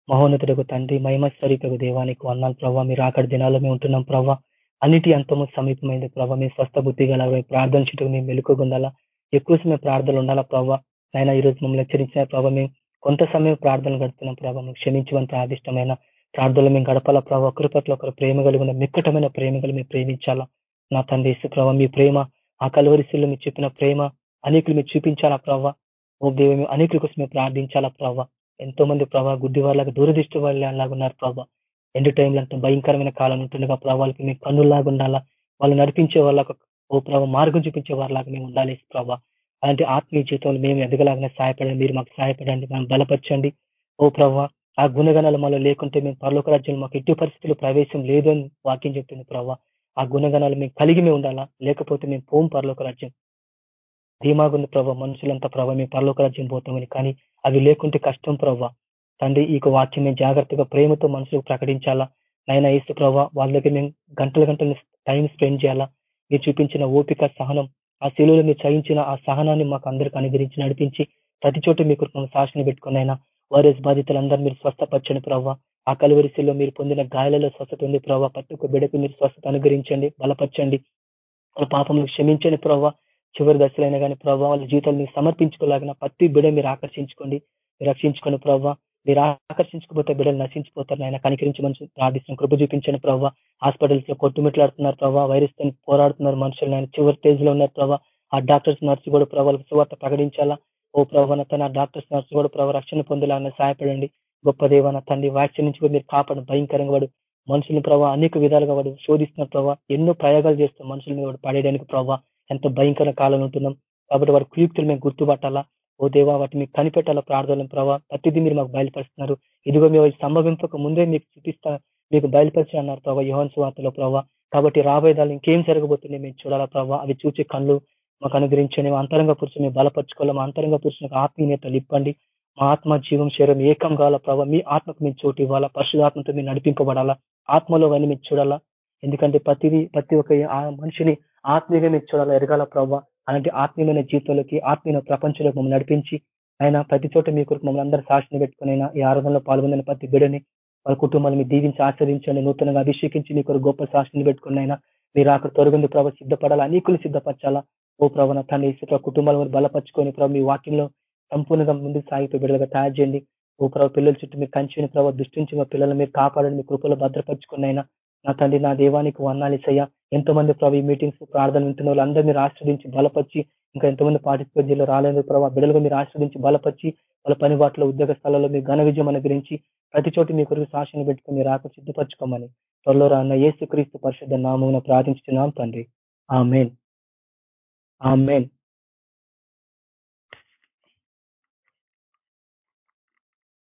మహోన్నతులకు తండ్రి మహిమస్వరీకకు దేవానికి వందాలు ప్రభావ మీరు ఆకటి దినాల్లో మేము ఉంటున్నాం ప్రభావ అన్నిటి అంతము సమీపమైంది ప్రభావ మీ స్వస్థ బుద్ధి గల ప్రార్థన చుట్టూ మేము మెలుకోగుండాలా ఎక్కువ సమయం ప్రార్థనలు ఉండాలా ప్రభావ ఆయన ఈరోజు మమ్మల్ని హెచ్చరించిన ప్రభావ మేము కొంత సమయం ప్రార్థనలు గడుపుతున్నాం ప్రభావ మేము క్షమించమని ప్రాదిష్టమైన ప్రార్థనలు మేము గడపాల ప్రభావ ఒకరి పట్ల ఒకరు ప్రేమ కలిగిన మిక్కటమైన ప్రేమగలు మేము ప్రేమించాలా. నా తండ్రి ఇసు ప్రభావ మీ ప్రేమ ఆ కలవరిశీల్లో మీరు చెప్పిన ప్రేమ అనేకులు మీరు చూపించాలా ప్రభావ ఓ దేవ మేము అనేకుల కోసం మేము ప్రార్థించాలా ప్రభావ ఎంతో మంది ప్రభావ గుడ్డి వాళ్ళకి దూరదృష్టి వాళ్ళలాగా ఉన్నారు ప్రభావ ఎండు టైంలో అంత భయంకరమైన కాలం ఉంటుండగా ప్రభావాలకి మేము కన్నులాగా ఉండాలా? వాళ్ళు నడిపించే వాళ్ళకు ఓ ప్రభావ మార్గం చూపించే వారిలాగా మేము ఉండాలి ప్రభావ అలాంటి ఆత్మీయ జీవితంలో మేము ఎదగలాగానే సహాయపడండి. మీరు మాకు సహాయపడండి. మనం బలపరచండి. ఓ ప్రభావ ఆ గుణగణాలు మాలో లేకుంటే మేము పరలోక రాజ్యంలో మాకు ఎట్టి పరిస్థితులు ప్రవేశం లేదు అని వాక్యం చెప్తుంది ప్రభావ ఆ గుణగణాలు మేము కలిగి మేము ఉండాలా? లేకపోతే మేము పోం పరలోక రాజ్యం. ధీమాగుంది ప్రభావ మనుషులంతా ప్రభావ మేము పరలోక రాజ్యం పోతామని. కానీ అవి లేకుంటే కష్టం ప్రభావ తండ్రి ఈ వాక్యం మేము జాగ్రత్తగా ప్రేమతో మనుషులకు ప్రకటించాలా? నైనా ఇసు ప్రభావ వాళ్ళ దగ్గర మేము గంటల గంటలు టైం స్పెండ్ చేయాలా? మీరు చూపించిన ఓపిక సహనం ఆ శిలువలో మీరు చయించిన ఆ సహనాన్ని మాకు అందరికి అనుగ్రహించి నడిపించి ప్రతి చోట మీకు సాక్షిని పెట్టుకున్నైనా వైరస్ బాధితులందరూ మీరు స్వస్థపరచండి ప్రవ్వ ఆ కలువరిశిలో మీరు పొందిన గాయాలలో స్వస్థత ఉంది ప్రవ్వ ప్రతి ఒక్క బిడకు మీరు స్వస్థత అనుగ్రహించండి బలపరచండి. వాళ్ళ క్షమించండి ప్రవ్వ చివరి దశలైనా కానీ ప్రభావ వాళ్ళ జీవితాలు మీరు సమర్పించుకోలేగిన ప్రతి బిడ మీరు ఆకర్షించుకోండి రక్షించుకోండి ప్రభావ మీరు ఆకర్షించకపోతే బిడ్డలు నశించిపోతారు ఆయన కనికరించి మనుషులు ప్రార్థిస్తున్న. కృప చూపించండి ప్రభావ హాస్పిటల్స్లో కొట్టుమిట్లాడుతున్నారు ప్రభావ వైరస్తో పోరాడుతున్నారు మనుషులు ఆయన చివరి స్టేజ్లో ఉన్నారు ప్రభావ ఆ డాక్టర్స్ నర్సు కూడా ప్రభావాలకు సువార్త ప్రకటించాలా? ఓ ప్రభావ తన డాక్టర్స్ నర్సు కూడా ప్రభావ రక్షణ పొందేలా సహాయపడండి. గొప్ప దేవన తండ్రి వ్యాక్సిన్ నుంచి కూడా మీరు కాపాడు భయంకరంగా వాడు మనుషులను ప్రభావ అనేక విధాలుగా వాడు శోధిస్తున్న ప్రభావ ఎన్నో ప్రయోగాలు చేస్తున్న మనుషుల మీద పడేయడానికి ప్రభావ ఎంత భయంకర కాలం ఉంటున్నాం. కాబట్టి వారి కుయుక్తులు మేము గుర్తుపట్టాలా? ఓ దేవా వాటి మీకు కనిపెట్టాల ప్రార్థనలు? ప్రభావ ప్రతిదీ మీరు మాకు బయలుపరుస్తున్నారు. ఇదిగో మేము సంభవింపక ముందే మీకు చూపిస్తా మీకు బయలుపరిచి అన్నారు ప్రభావ యోహన్ స్వార్తలో ప్రభావ కాబట్టి రాబోయే దాళ్ళు ఇంకేం జరగబోతుంది మేము చూడాలా ప్రభావ అవి చూచి కళ్ళు మాకు అనుగ్రహించండి. మా అంతరంగ పురుషులు మేము బలపరచుకోవాలి? మా అంతరంగ పురుషులకు ఆత్మీయతలు ఇప్పండి. మా ఆత్మ జీవం శరీరం ఏకం కావాలా ప్రభావ మీ ఆత్మకు మేము చోటు ఇవ్వాలా? పరిశుధాత్మతో మీరు నడిపింపబడాలా? ఆత్మలో కానీ మీరు చూడాలా? ఎందుకంటే ప్రతిదీ ప్రతి ఒక్క ఆ మనిషిని ఆత్మీయంగా మీరు చూడాలా ఎరగాల ప్రభావ అలాంటి ఆత్మీయమైన జీవితంలోకి ఆత్మీయ ప్రపంచంలోకి మమ్మల్ని నడిపించి ఆయన ప్రతి చోట మీ కొరకు మమ్మల్ని అందరూ సాక్షిని పెట్టుకుని ఈ ఆరాధనలో పాల్గొన్న ప్రతి బిడని వాళ్ళ కుటుంబాన్ని దీవించి ఆచరించండి నూతనంగా అభిషేకించి మీ కొరకు గొప్ప సాక్షిని పెట్టుకుని అయినా మీరు అక్కడ తొలగింది ప్రభావ సిద్ధపడాలా అనేకులు సిద్ధపరచాలా. ఓ ప్రభావ తన ఇసుక కుటుంబాలను బలపరుచుకొని ప్రభావ మీ వాక్యంలో సంపూర్ణంగా ముందు సాగిపోయి బిడ్డలుగా తయారు చేయండి. ఓ ప్రభావ పిల్లల చుట్టూ మీరు కంచిన ప్రభావ దృష్టించి మా పిల్లలు మీరు కాపాడండి మీ కృపలో భద్రపరుచుకుని అయినా నా తండ్రి నా దేవానికి వర్ణాలు ఇసయ్యా. ఎంతమంది ప్రభు ఈ మీటింగ్స్ ప్రార్థన వింటున్న వాళ్ళందరూ మీరు ఆశ్రదించి బలపరిచి ఇంకా ఎంతమంది పార్టిసిపేట్ చేయాలో రాలేదు ప్రభావ బిడ్డలుగా మీరు ఆశ్రదించి బలపరిచి వాళ్ళ పని వాటిలో ఉద్యోగ స్థలాల్లో మీ ఘన విజయం అనుగ్రహించి ప్రతి చోటి మీ కొరకు సాక్షిని పెట్టుకుని మీరు ఆకు సిద్ధపరచుకోమని త్వరలో రాన్న ఏసు క్రీస్తు పరిశుద్ధ నామం ప్రార్థించుతున్నాం తండ్రి. ఆ మెయిన్ ఆ మెయిన్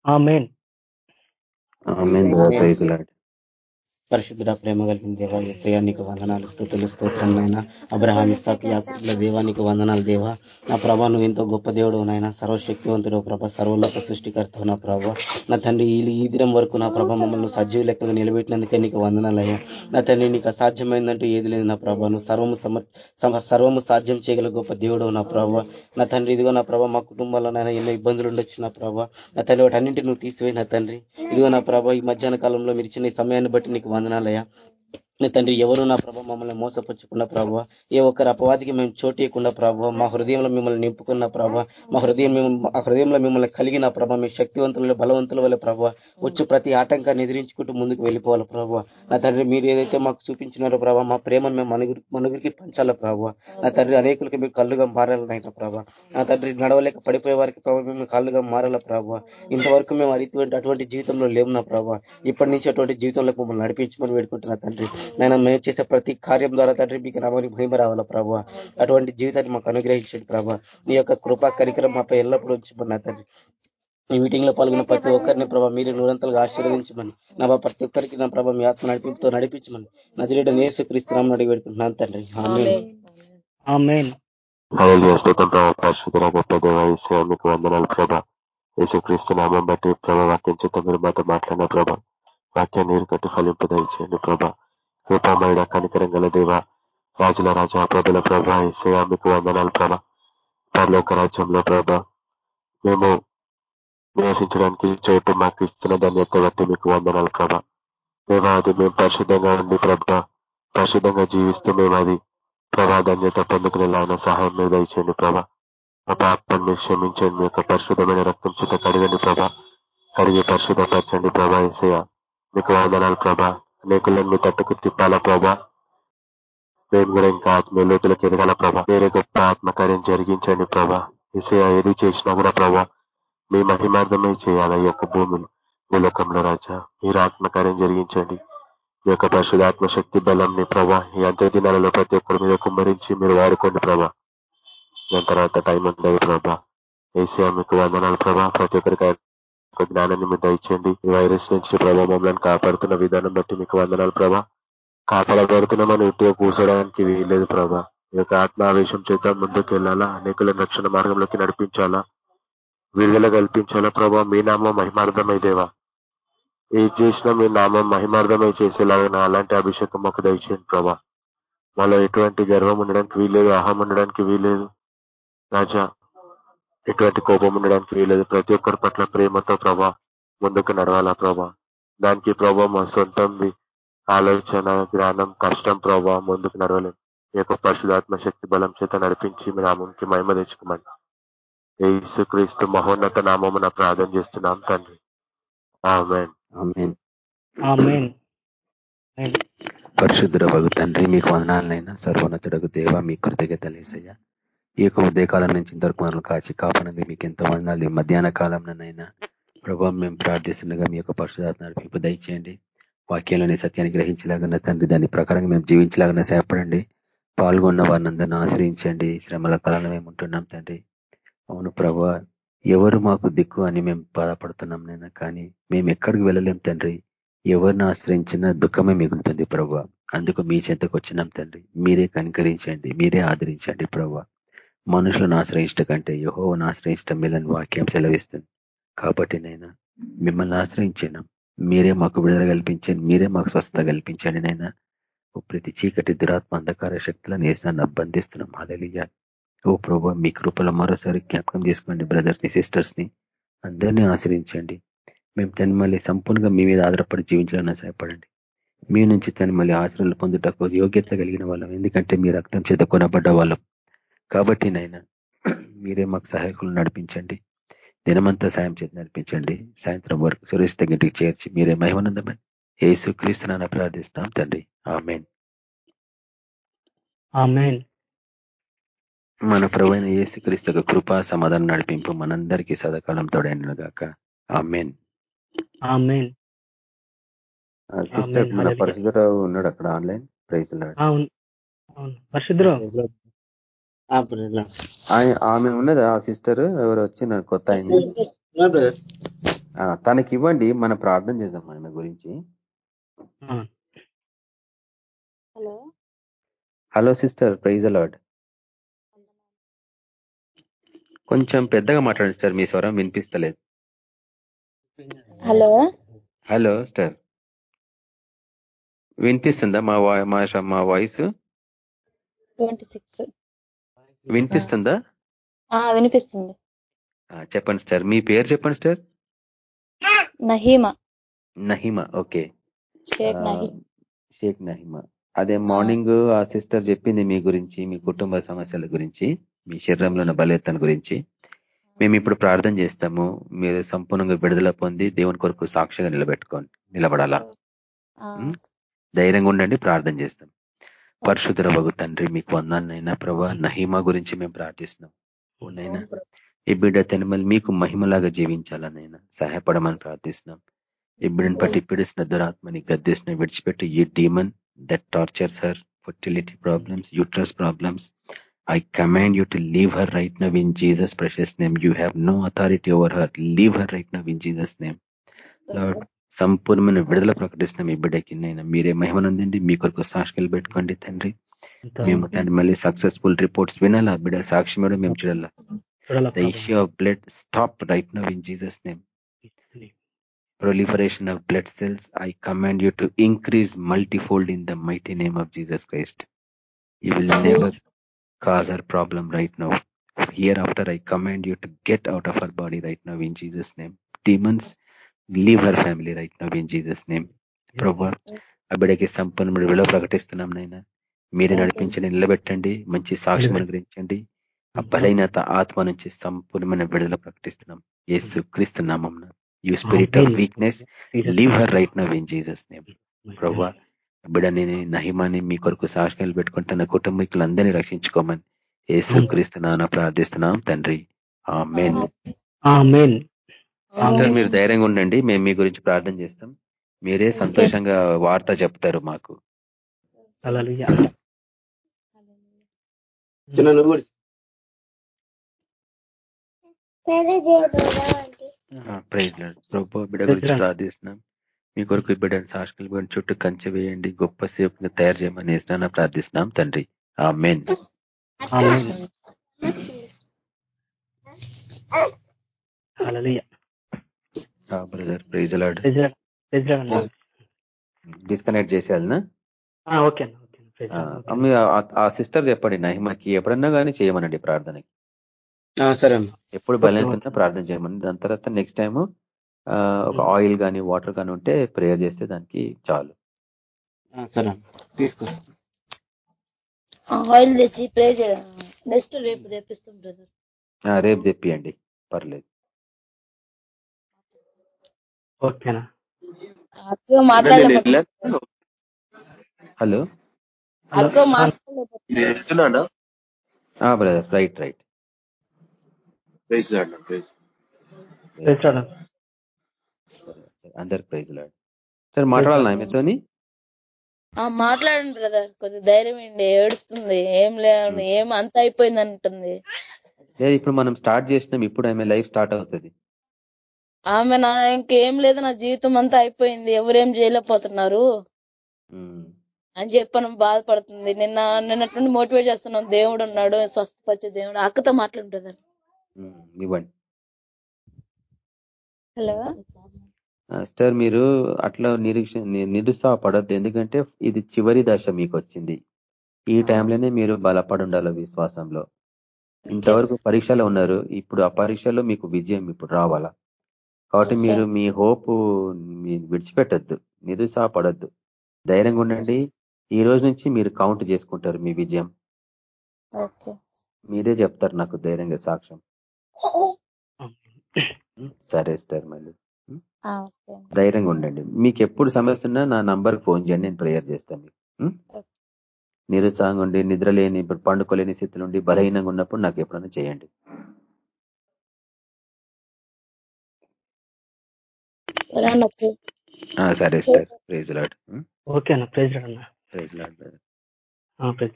ఆ మెయిన్ పరిశుద్ధ ప్రేమ కలిగిన దేవ ఎస్ఐయా నీకు వందనాలు స్థుతులు స్తోత్రం అబ్రహాం ఇస్తాక్ యాకుల దేవా వందనాలు దేవ. నా ప్రభా నువ్వు ఎంతో గొప్ప దేవుడు నాయన. సర్వశక్తివంతుడు ప్రభ సర్వలోక సృష్టికర్త నా ప్రభావ నా తండ్రి ఈ దినం వరకు నా ప్రభ మమ్మల్ని సజీవ లెక్కగా నిలబెట్టినందుకే నీకు వందనాలయ్యా. నా తండ్రి నీకు అసాధ్యమైందంటూ ఏది లేదు నా ప్రభా. నువ్వు సర్వము సమర్ సర్వము సాధ్యం చేయగల గొప్ప దేవుడు నా ప్రభా. నా తండ్రి ఇదిగో నా ప్రభా మా కుటుంబంలో నాయన ఎన్నో ఇబ్బందులు ఉండొచ్చు నా ప్రభా. నా తండ్రి వాటి అన్నింటి నువ్వు తీసివేయి నా తండ్రి. ఇదిగో నా ప్రభా ఈ మధ్యాహ్న కాలంలో మీరు ఇచ్చిన సమయాన్ని బట్టి నీకు వందనాలయ్యా నీ తండ్రి ఎవరు నా ప్రభ? మమ్మల్ని మోసపుచ్చుకున్న ప్రభావ ఏ ఒక్కరి అపవాదికి మేము చోటీయకుండా ప్రభావ మా హృదయంలో మిమ్మల్ని నింపుకున్న ప్రభావ మా హృదయం ఆ హృదయంలో మిమ్మల్ని కలిగిన ప్రభావ మీ శక్తివంతుల బలవంతుల వల్ల ప్రభావ వచ్చి ప్రతి ఆటంకాన్ని ఎదిరించుకుంటూ ముందుకు వెళ్ళిపోవాలి ప్రభావ నా తండ్రి మీరు ఏదైతే మాకు చూపించినారో ప్రభావ మా ప్రేమను మేము మనుగురి మనుగురికి పంచాల ప్రభావ నా తండ్రి అనేకులకి మేము కళ్ళుగా మారాలనైనా ప్రభావ నా తండ్రి నడవలేక పడిపోయే వారికి ప్రభావ మేము కళ్ళుగా మారాల ప్రభావ ఇంతవరకు మేము అటువంటి అటువంటి జీవితంలో లేవు నా ప్రభావ ఇప్పటి నుంచి అటువంటి జీవితంలో మమ్మల్ని నడిపించమని వేడుకుంటున్నా తండ్రి. నేను మేము చేసే ప్రతి కార్యం ద్వారా తండ్రి మీకు నామానికి మహిమ రావాలా ప్రభావ అటువంటి జీవితాన్ని మాకు అనుగ్రహించండి ప్రభావ నీ యొక్క కృపా కరికరం మాపై ఎల్లప్పుడూ ఉంచమన్నా తండ్రి. ఈ మీటింగ్లో పాల్గొన్న ప్రతి ఒక్కరిని ప్రభావ మీరు నూరంతలుగా ఆశీర్వదించమని నా ప్రతి ఒక్కరికి నా ప్రభావ మీ ఆత్మ నడిపింపుతో నడిపించమని నదిలేట నేసు క్రీస్తునామని అడిగి పెడుకుంటున్నాను తండ్రి. వందనాలు ప్రభా. యేసుక్రీస్తు నామం బట్టి ప్రభా వాక్యం చేత మీరు మాతో మాట్లాడిన ప్రభా. వాక్యాన్ని నీరు కట్టి ఫలింపదయించండి ప్రభా. కృపామయుడ కనికరం గల దేవ. రాజుల రాజా ప్రభుల ప్రభ ఇసయా మీకు వందనాలు ప్రభ. పరలోక రాజ్యంలో ప్రభ మేము నివసించడానికి చోటు మాకు ఇస్తున్న దాన్ని బట్టి మీకు వందనాలు ప్రభ. దేవాది మేము పరిశుద్ధంగా ఉండి ప్రభ పరిశుద్ధంగా జీవిస్తూ మేము అది ప్రభా ధన్యత పొందుకునేలా ఆయన సహాయం మీద ఇచ్చండి ప్రభ. మా పాపను మీరు క్షమించండి మీ యొక్క పరిశుద్ధమైన రక్తం చేత కడిగండి ప్రభ. కడిగి పరిశుద్ధపరచండి ప్రభా ఇసయ మీకు వందనాలు ప్రభా. అనేకులను మీ తట్టుకు తిప్పాలా ప్రభా? మేము కూడా ఇంకా ఆత్మ ఎదగాల ప్రభా? వేరే గొప్ప ఆత్మకార్యం జరిగించండి ప్రభా. ఇసే ఏది చేసినా కూడా ప్రభా మీ మహిమార్థమే చేయాలి ఈ యొక్క భూమిని మీ లోకంలో రాజా? మీరు ఆత్మకార్యం జరిగించండి. మీ యొక్క పరిశుధాత్మ శక్తి బలంని ప్రభా ఈ అంత్య దినాలలో ప్రతి ఒక్కరి మీద కుమ్మరించి మీరు వాడుకోండి ప్రభా. దాని తర్వాత టైం ఉంటుంది ప్రభా. ఏసీఆ మీకు వందనాలు ప్రభా. ప్రతి ఒక్కరికి జ్ఞానాన్ని మీరు దయచేయండి. ఈ వైరస్ నుంచి ప్రభావ మమ్మల్ని కాపాడుతున్న విధానం బట్టి మీకు వందనాలు ప్రభా. కాపాడబడుతున్నామని ఉట్టిగా కూర్చోడానికి వీల్లేదు ప్రభా. ఈ యొక్క ఆత్మావేశం చేత ముందుకు వెళ్ళాలా అనేకల రక్షణ మార్గంలోకి నడిపించాలా? విడుదల కల్పించాలా ప్రభా? మీ నామం మహిమార్థమైదేవా ఏది చేసినా మీ నామం మహిమార్థమై చేసేలాగా అలాంటి అభిషేకం మాకు దయచేయండి ప్రభా. మాలో ఎటువంటి గర్వం ఉండడానికి వీల్లేదు అహం ఉండడానికి వీల్లేదు. రాజా ఎటువంటి కోపం ఉండడానికి వీల్లేదు. ప్రతి ఒక్కరి పట్ల ప్రేమతో ప్రభా ముందుకు నడవాలా ప్రభా. దానికి ప్రభా మా సొంతం ఆలోచన జ్ఞానం కష్టం ప్రభావం ముందుకు నడవలేదు ఈ యొక్క పరిశుధాత్మ శక్తి బలం చేత నడిపించి మీ నామంకి మహిమ తెచ్చుకోమని. యేసుక్రీస్తు మహోన్నత నామమున ప్రార్థన చేస్తున్నాం తండ్రి. పరిశుద్ధుల వగు తండ్రి మీకు వందనాలనైనా. సర్వోన్నతుడకు దేవ మీ కృతజ్ఞతలేసయ్యా ఈ యొక్క ఉదయకాలం నుంచి ఇంతవరకు మనల్ని కాచి కాపాడింది మీకు ఎంతో వందనాలు. మధ్యాహ్న కాలంలోనైనా ప్రభావం మేము ప్రార్థిస్తుండగా మీ యొక్క పరిశుధాత్మ నడిపింపు దయచేయండి. వాక్యంలోని సత్యాన్ని గ్రహించలాగన్న తండ్రి దాని ప్రకారంగా మేము జీవించలాగన సేపడండి. పాల్గొన్న వారిని ఆశ్రయించండి. శ్రమల కాలంలో మేము ఉంటున్నాం తండ్రి. అవును ప్రభా ఎవరు మాకు దిక్కు అని మేము బాధపడుతున్నాం నైనా కానీ మేము ఎక్కడికి వెళ్ళలేం తండ్రి. ఎవరిని ఆశ్రయించినా దుఃఖమే మిగులుతుంది ప్రభా. అందుకు మీ చెంతకు వచ్చినాం తండ్రి. మీరే కనికరించండి. మీరే ఆదరించండి ప్రభా. మనుషులను ఆశ్రయించట కంటే యహోవను ఆశ్రయించడం మేలని వాక్యం సెలవిస్తుంది. కాబట్టి నైనా మిమ్మల్ని ఆశ్రయించినాం. మీరే మాకు విడుదల కల్పించండి. మీరే మాకు స్వస్థత కల్పించండి నైనా. ప్రతి చీకటి దురాత్మ అంధకార శక్తులను వేసాను బంధిస్తున్నాం అలలియ ఓ ప్రభా మీ కృపలో మరోసారి జ్ఞాపకం చేసుకోండి బ్రదర్స్ని సిస్టర్స్ని అందరినీ ఆశ్రయించండి. మేము తను మళ్ళీ సంపూర్ణంగా మీ మీద ఆధారపడి జీవించాలని సహాయపడండి. మీ నుంచి తను మళ్ళీ ఆశ్రయాలు పొందుటకు యోగ్యత కలిగిన వాళ్ళం. ఎందుకంటే మీ రక్తం చేత కొనబడ్డ వాళ్ళం. కాబట్టి నైనా మీరే మాకు సహాయకులు నడిపించండి. దినమంతా సాయం చేతి నడిపించండి. సాయంత్రం వరకు సురేష్ దగ్గరికి చేర్చి మీరే మహిమనందమని ఏసు క్రీస్తునాన్న ప్రార్థిస్తున్నాం తండ్రి. ఆమెన్. మన ప్రవైన ఏసు క్రీస్తు కృపా సమాధానం నడిపింపు మనందరికీ సదాకాలం తోడైన గాక. ఆమెన్. సిస్టర్ మన పరిశుద్ధరావు ఉన్నాడు అక్కడ ఆన్లైన్. ప్రైజ్ పరిశుద్ధరావు ఆమె ఉన్నదా ఆ సిస్టర్ ఎవరు వచ్చి నాకు కొత్త అయింది తనకి ఇవ్వండి మన ప్రార్థన చేద్దాం ఆమె గురించి. హలో. హలో సిస్టర్ ప్రైజ్ అలాడ్ కొంచెం పెద్దగా మాట్లాడండి సిస్టర్ మీ స్వరం వినిపిస్తలేదు. హలో. హలో స్టర్ వినిపిస్తుందా మా వా- మా శ- మా వాయిస్? Twenty six. వినిపిస్తుందా? వినిపిస్తుంది. చెప్పండి స్టార్. మీ పేరు చెప్పండి నహీమా. నహిమా ఓకే. షేక్ నహిమా. అదే మార్నింగ్ ఆ సిస్టర్ చెప్పింది మీ గురించి మీ కుటుంబ సమస్యల గురించి మీ శరీరంలో ఉన్న బలెత్తన గురించి. మేము ఇప్పుడు ప్రార్థన చేస్తాము. మీరు సంపూర్ణంగా విడుదల పొంది దేవుని కొరకు సాక్షిగా నిలబెట్టుకోండి నిలబడాలా? ధైర్యంగా ఉండండి ప్రార్థన చేస్తాం. పరిశుద్ధ వగు తండ్రి మీకు వందాలనైనా ప్రభా. నహిమా గురించి మేము ప్రార్థిస్తున్నాం. నైనా అవును ప్రభు. ఈ బిడ్డ తెనమల్ మీకు మహిమలాగా జీవించాలనైనా సహాయపడమని ప్రార్థిస్తున్నాం. ఈ బిడ్డను బట్టి పిడిసిన దురాత్మని గద్దేసిన విడిచిపెట్టి ఈ demon that tortures her fertility problems uterus problems I command you to leave her right now in Jesus precious name you have no authority over her leave her right now in Jesus name సంపూర్ణమైన విడుదల ప్రకటిస్తున్నాం ఈ బిడ్డకి నేను మీరే మహిమనుందండి మీ కొరకు సాక్షికలు పెట్టుకోండి తండ్రి మేము తండ్రి మళ్ళీ సక్సెస్ఫుల్ రిపోర్ట్స్ వినాలా బిడ్డ సాక్షి కూడా మేము చూడాలా The issue of blood stop right now in Jesus' name. Proliferation of blood cells, I command you to increase multifold in the mighty name of Jesus Christ. You will never cause her problem right now. Hereafter, I command you to get out of her body right now in Jesus' name. Demons, leave her family right now in Jesus' name. ప్రభా ఆ బిడ్డకి సంపూర్ణ విలువ ప్రకటిస్తున్నాం నైనా మీరే నడిపించండి నిలబెట్టండి మంచి సాక్ష్యం అనుగ్రహించండి. ఆ బలైనత ఆత్మ నుంచి సంపూర్ణమైన విడుదల ప్రకటిస్తున్నాం. యేసు క్రీస్తు నామం you spirit of weakness leave her right now in Jesus name ప్రభా బిడని నహిమాని మీ కొరకు సాక్షికలు పెట్టుకుని తన కుటుంబీకులందరినీ రక్షించుకోమని క్రీస్తు నాన్న ప్రార్థిస్తున్నాం తండ్రి. ఆ మెయిన్ సిస్టర్ మీరు ధైర్యంగా ఉండండి. మేము మీ గురించి ప్రార్థన చేస్తాం. మీరే సంతోషంగా వార్త చెప్తారు మాకు. ప్రైజ్ ప్రభు బిడ్డ గురించి ప్రార్థిస్తున్నాం. మీ కొరకు బిడ్డ సాక్షుల గురించి చుట్టూ కంచె వేయండి. గొప్ప సేవకుని తయారు చేయమని ఇస్తున్నాను ప్రార్థిస్తున్నాం తండ్రి. ఆ మెయిన్ ఆమేన్ హల్లెలూయా. Brother praise. డిస్కనెక్ట్ చేసేయాలనా? ఆ, ఓకే ఆ, సిస్టర్ చెప్పండి నహిమకి ఎప్పుడన్నా కానీ చేయమనండి ప్రార్థనకి. ఆ, సరే అన్న. ఎప్పుడు బలైతున్నా ప్రార్థన చేయమని దాని తర్వాత నెక్స్ట్ టైం ఒక ఆయిల్ కానీ వాటర్ కానీ ఉంటే ప్రేయర్ చేస్తే దానికి చాలు. ఆ, సరే. తీసుకొస్తా. ఆయిల్ తెచ్చి ప్రే నెక్స్ట్ రేపు తెప్పిస్తాం బ్రదర్ ఆ, రేపు తెప్పియండి. పర్లేదు. ఓకేనా? అక్క మాట్లాడలే hello? Brother right right lord praise lord sir మాట్లాడాలన్నా మీతోని? ఆ మాట్లాడండి బ్రదర్ కొద్ది ధైర్యం ఏంటి ఏడుస్తుంది. ఏం లేదు ఏం అంత అయిపోయింది అంటుంది లేదు ఇప్పుడు మనం స్టార్ట్ చేసినాం ఇప్పుడు ఆమె లైఫ్ స్టార్ట్ అవుతుంది. ఆమె నా ఇంకేం లేదు నా జీవితం అంతా అయిపోయింది. ఎవరేం చేయలేకపోతున్నారు అని చెప్పను బాధపడుతుంది. నిన్న నిన్నటి నుండి మోటివేట్ చేస్తున్నాం. దేవుడు ఉన్నాడు స్వస్థపరిచే దేవుడు. అక్కతో మాట్లాడు బ్రదర్ ఉమ్, ఇవ్వండి. హలో? సార్ మీరు అట్లా నిరీక్ష నిరుత్సాహపడద్దు. ఎందుకంటే ఇది చివరి దశ మీకు వచ్చింది ఈ టైంలోనే మీరు బలపడి ఉండాలి విశ్వాసంలో ఇంతవరకు పరీక్షలో ఉన్నారు. ఇప్పుడు ఆ పరీక్షలో మీకు విజయం ఇప్పుడు రావాలా? కాబట్టి. మీరు మీ హోప్ విడిచిపెట్టద్దు నిరుత్సాహపడద్దు. ధైర్యంగా ఉండండి. ఈ రోజు నుంచి మీరు కౌంట్ చేసుకుంటారు మీ విజయం. మీరే చెప్తారు నాకు ధైర్యంగా సాక్ష్యం. సరే సార్ మళ్ళీ. ఓకే ధైర్యంగా ఉండండి. మీకు ఎప్పుడు సమస్య ఉన్నా నా నంబర్కి ఫోన్ చేయండి నేను ప్రేయర్ చేస్తాను మీకు. నిరుత్సాహంగా ఉండి నిద్రలేని ఇప్పుడు పండుకోలేని స్థితిలో ఉండి బలహీనంగా ఉన్నప్పుడు నాకు ఎప్పుడైనా చేయండి. సరే సార్. Praise lord. ఓకే అన్న ప్రైజ్ లార్డ్ అన్న. Praise lord praise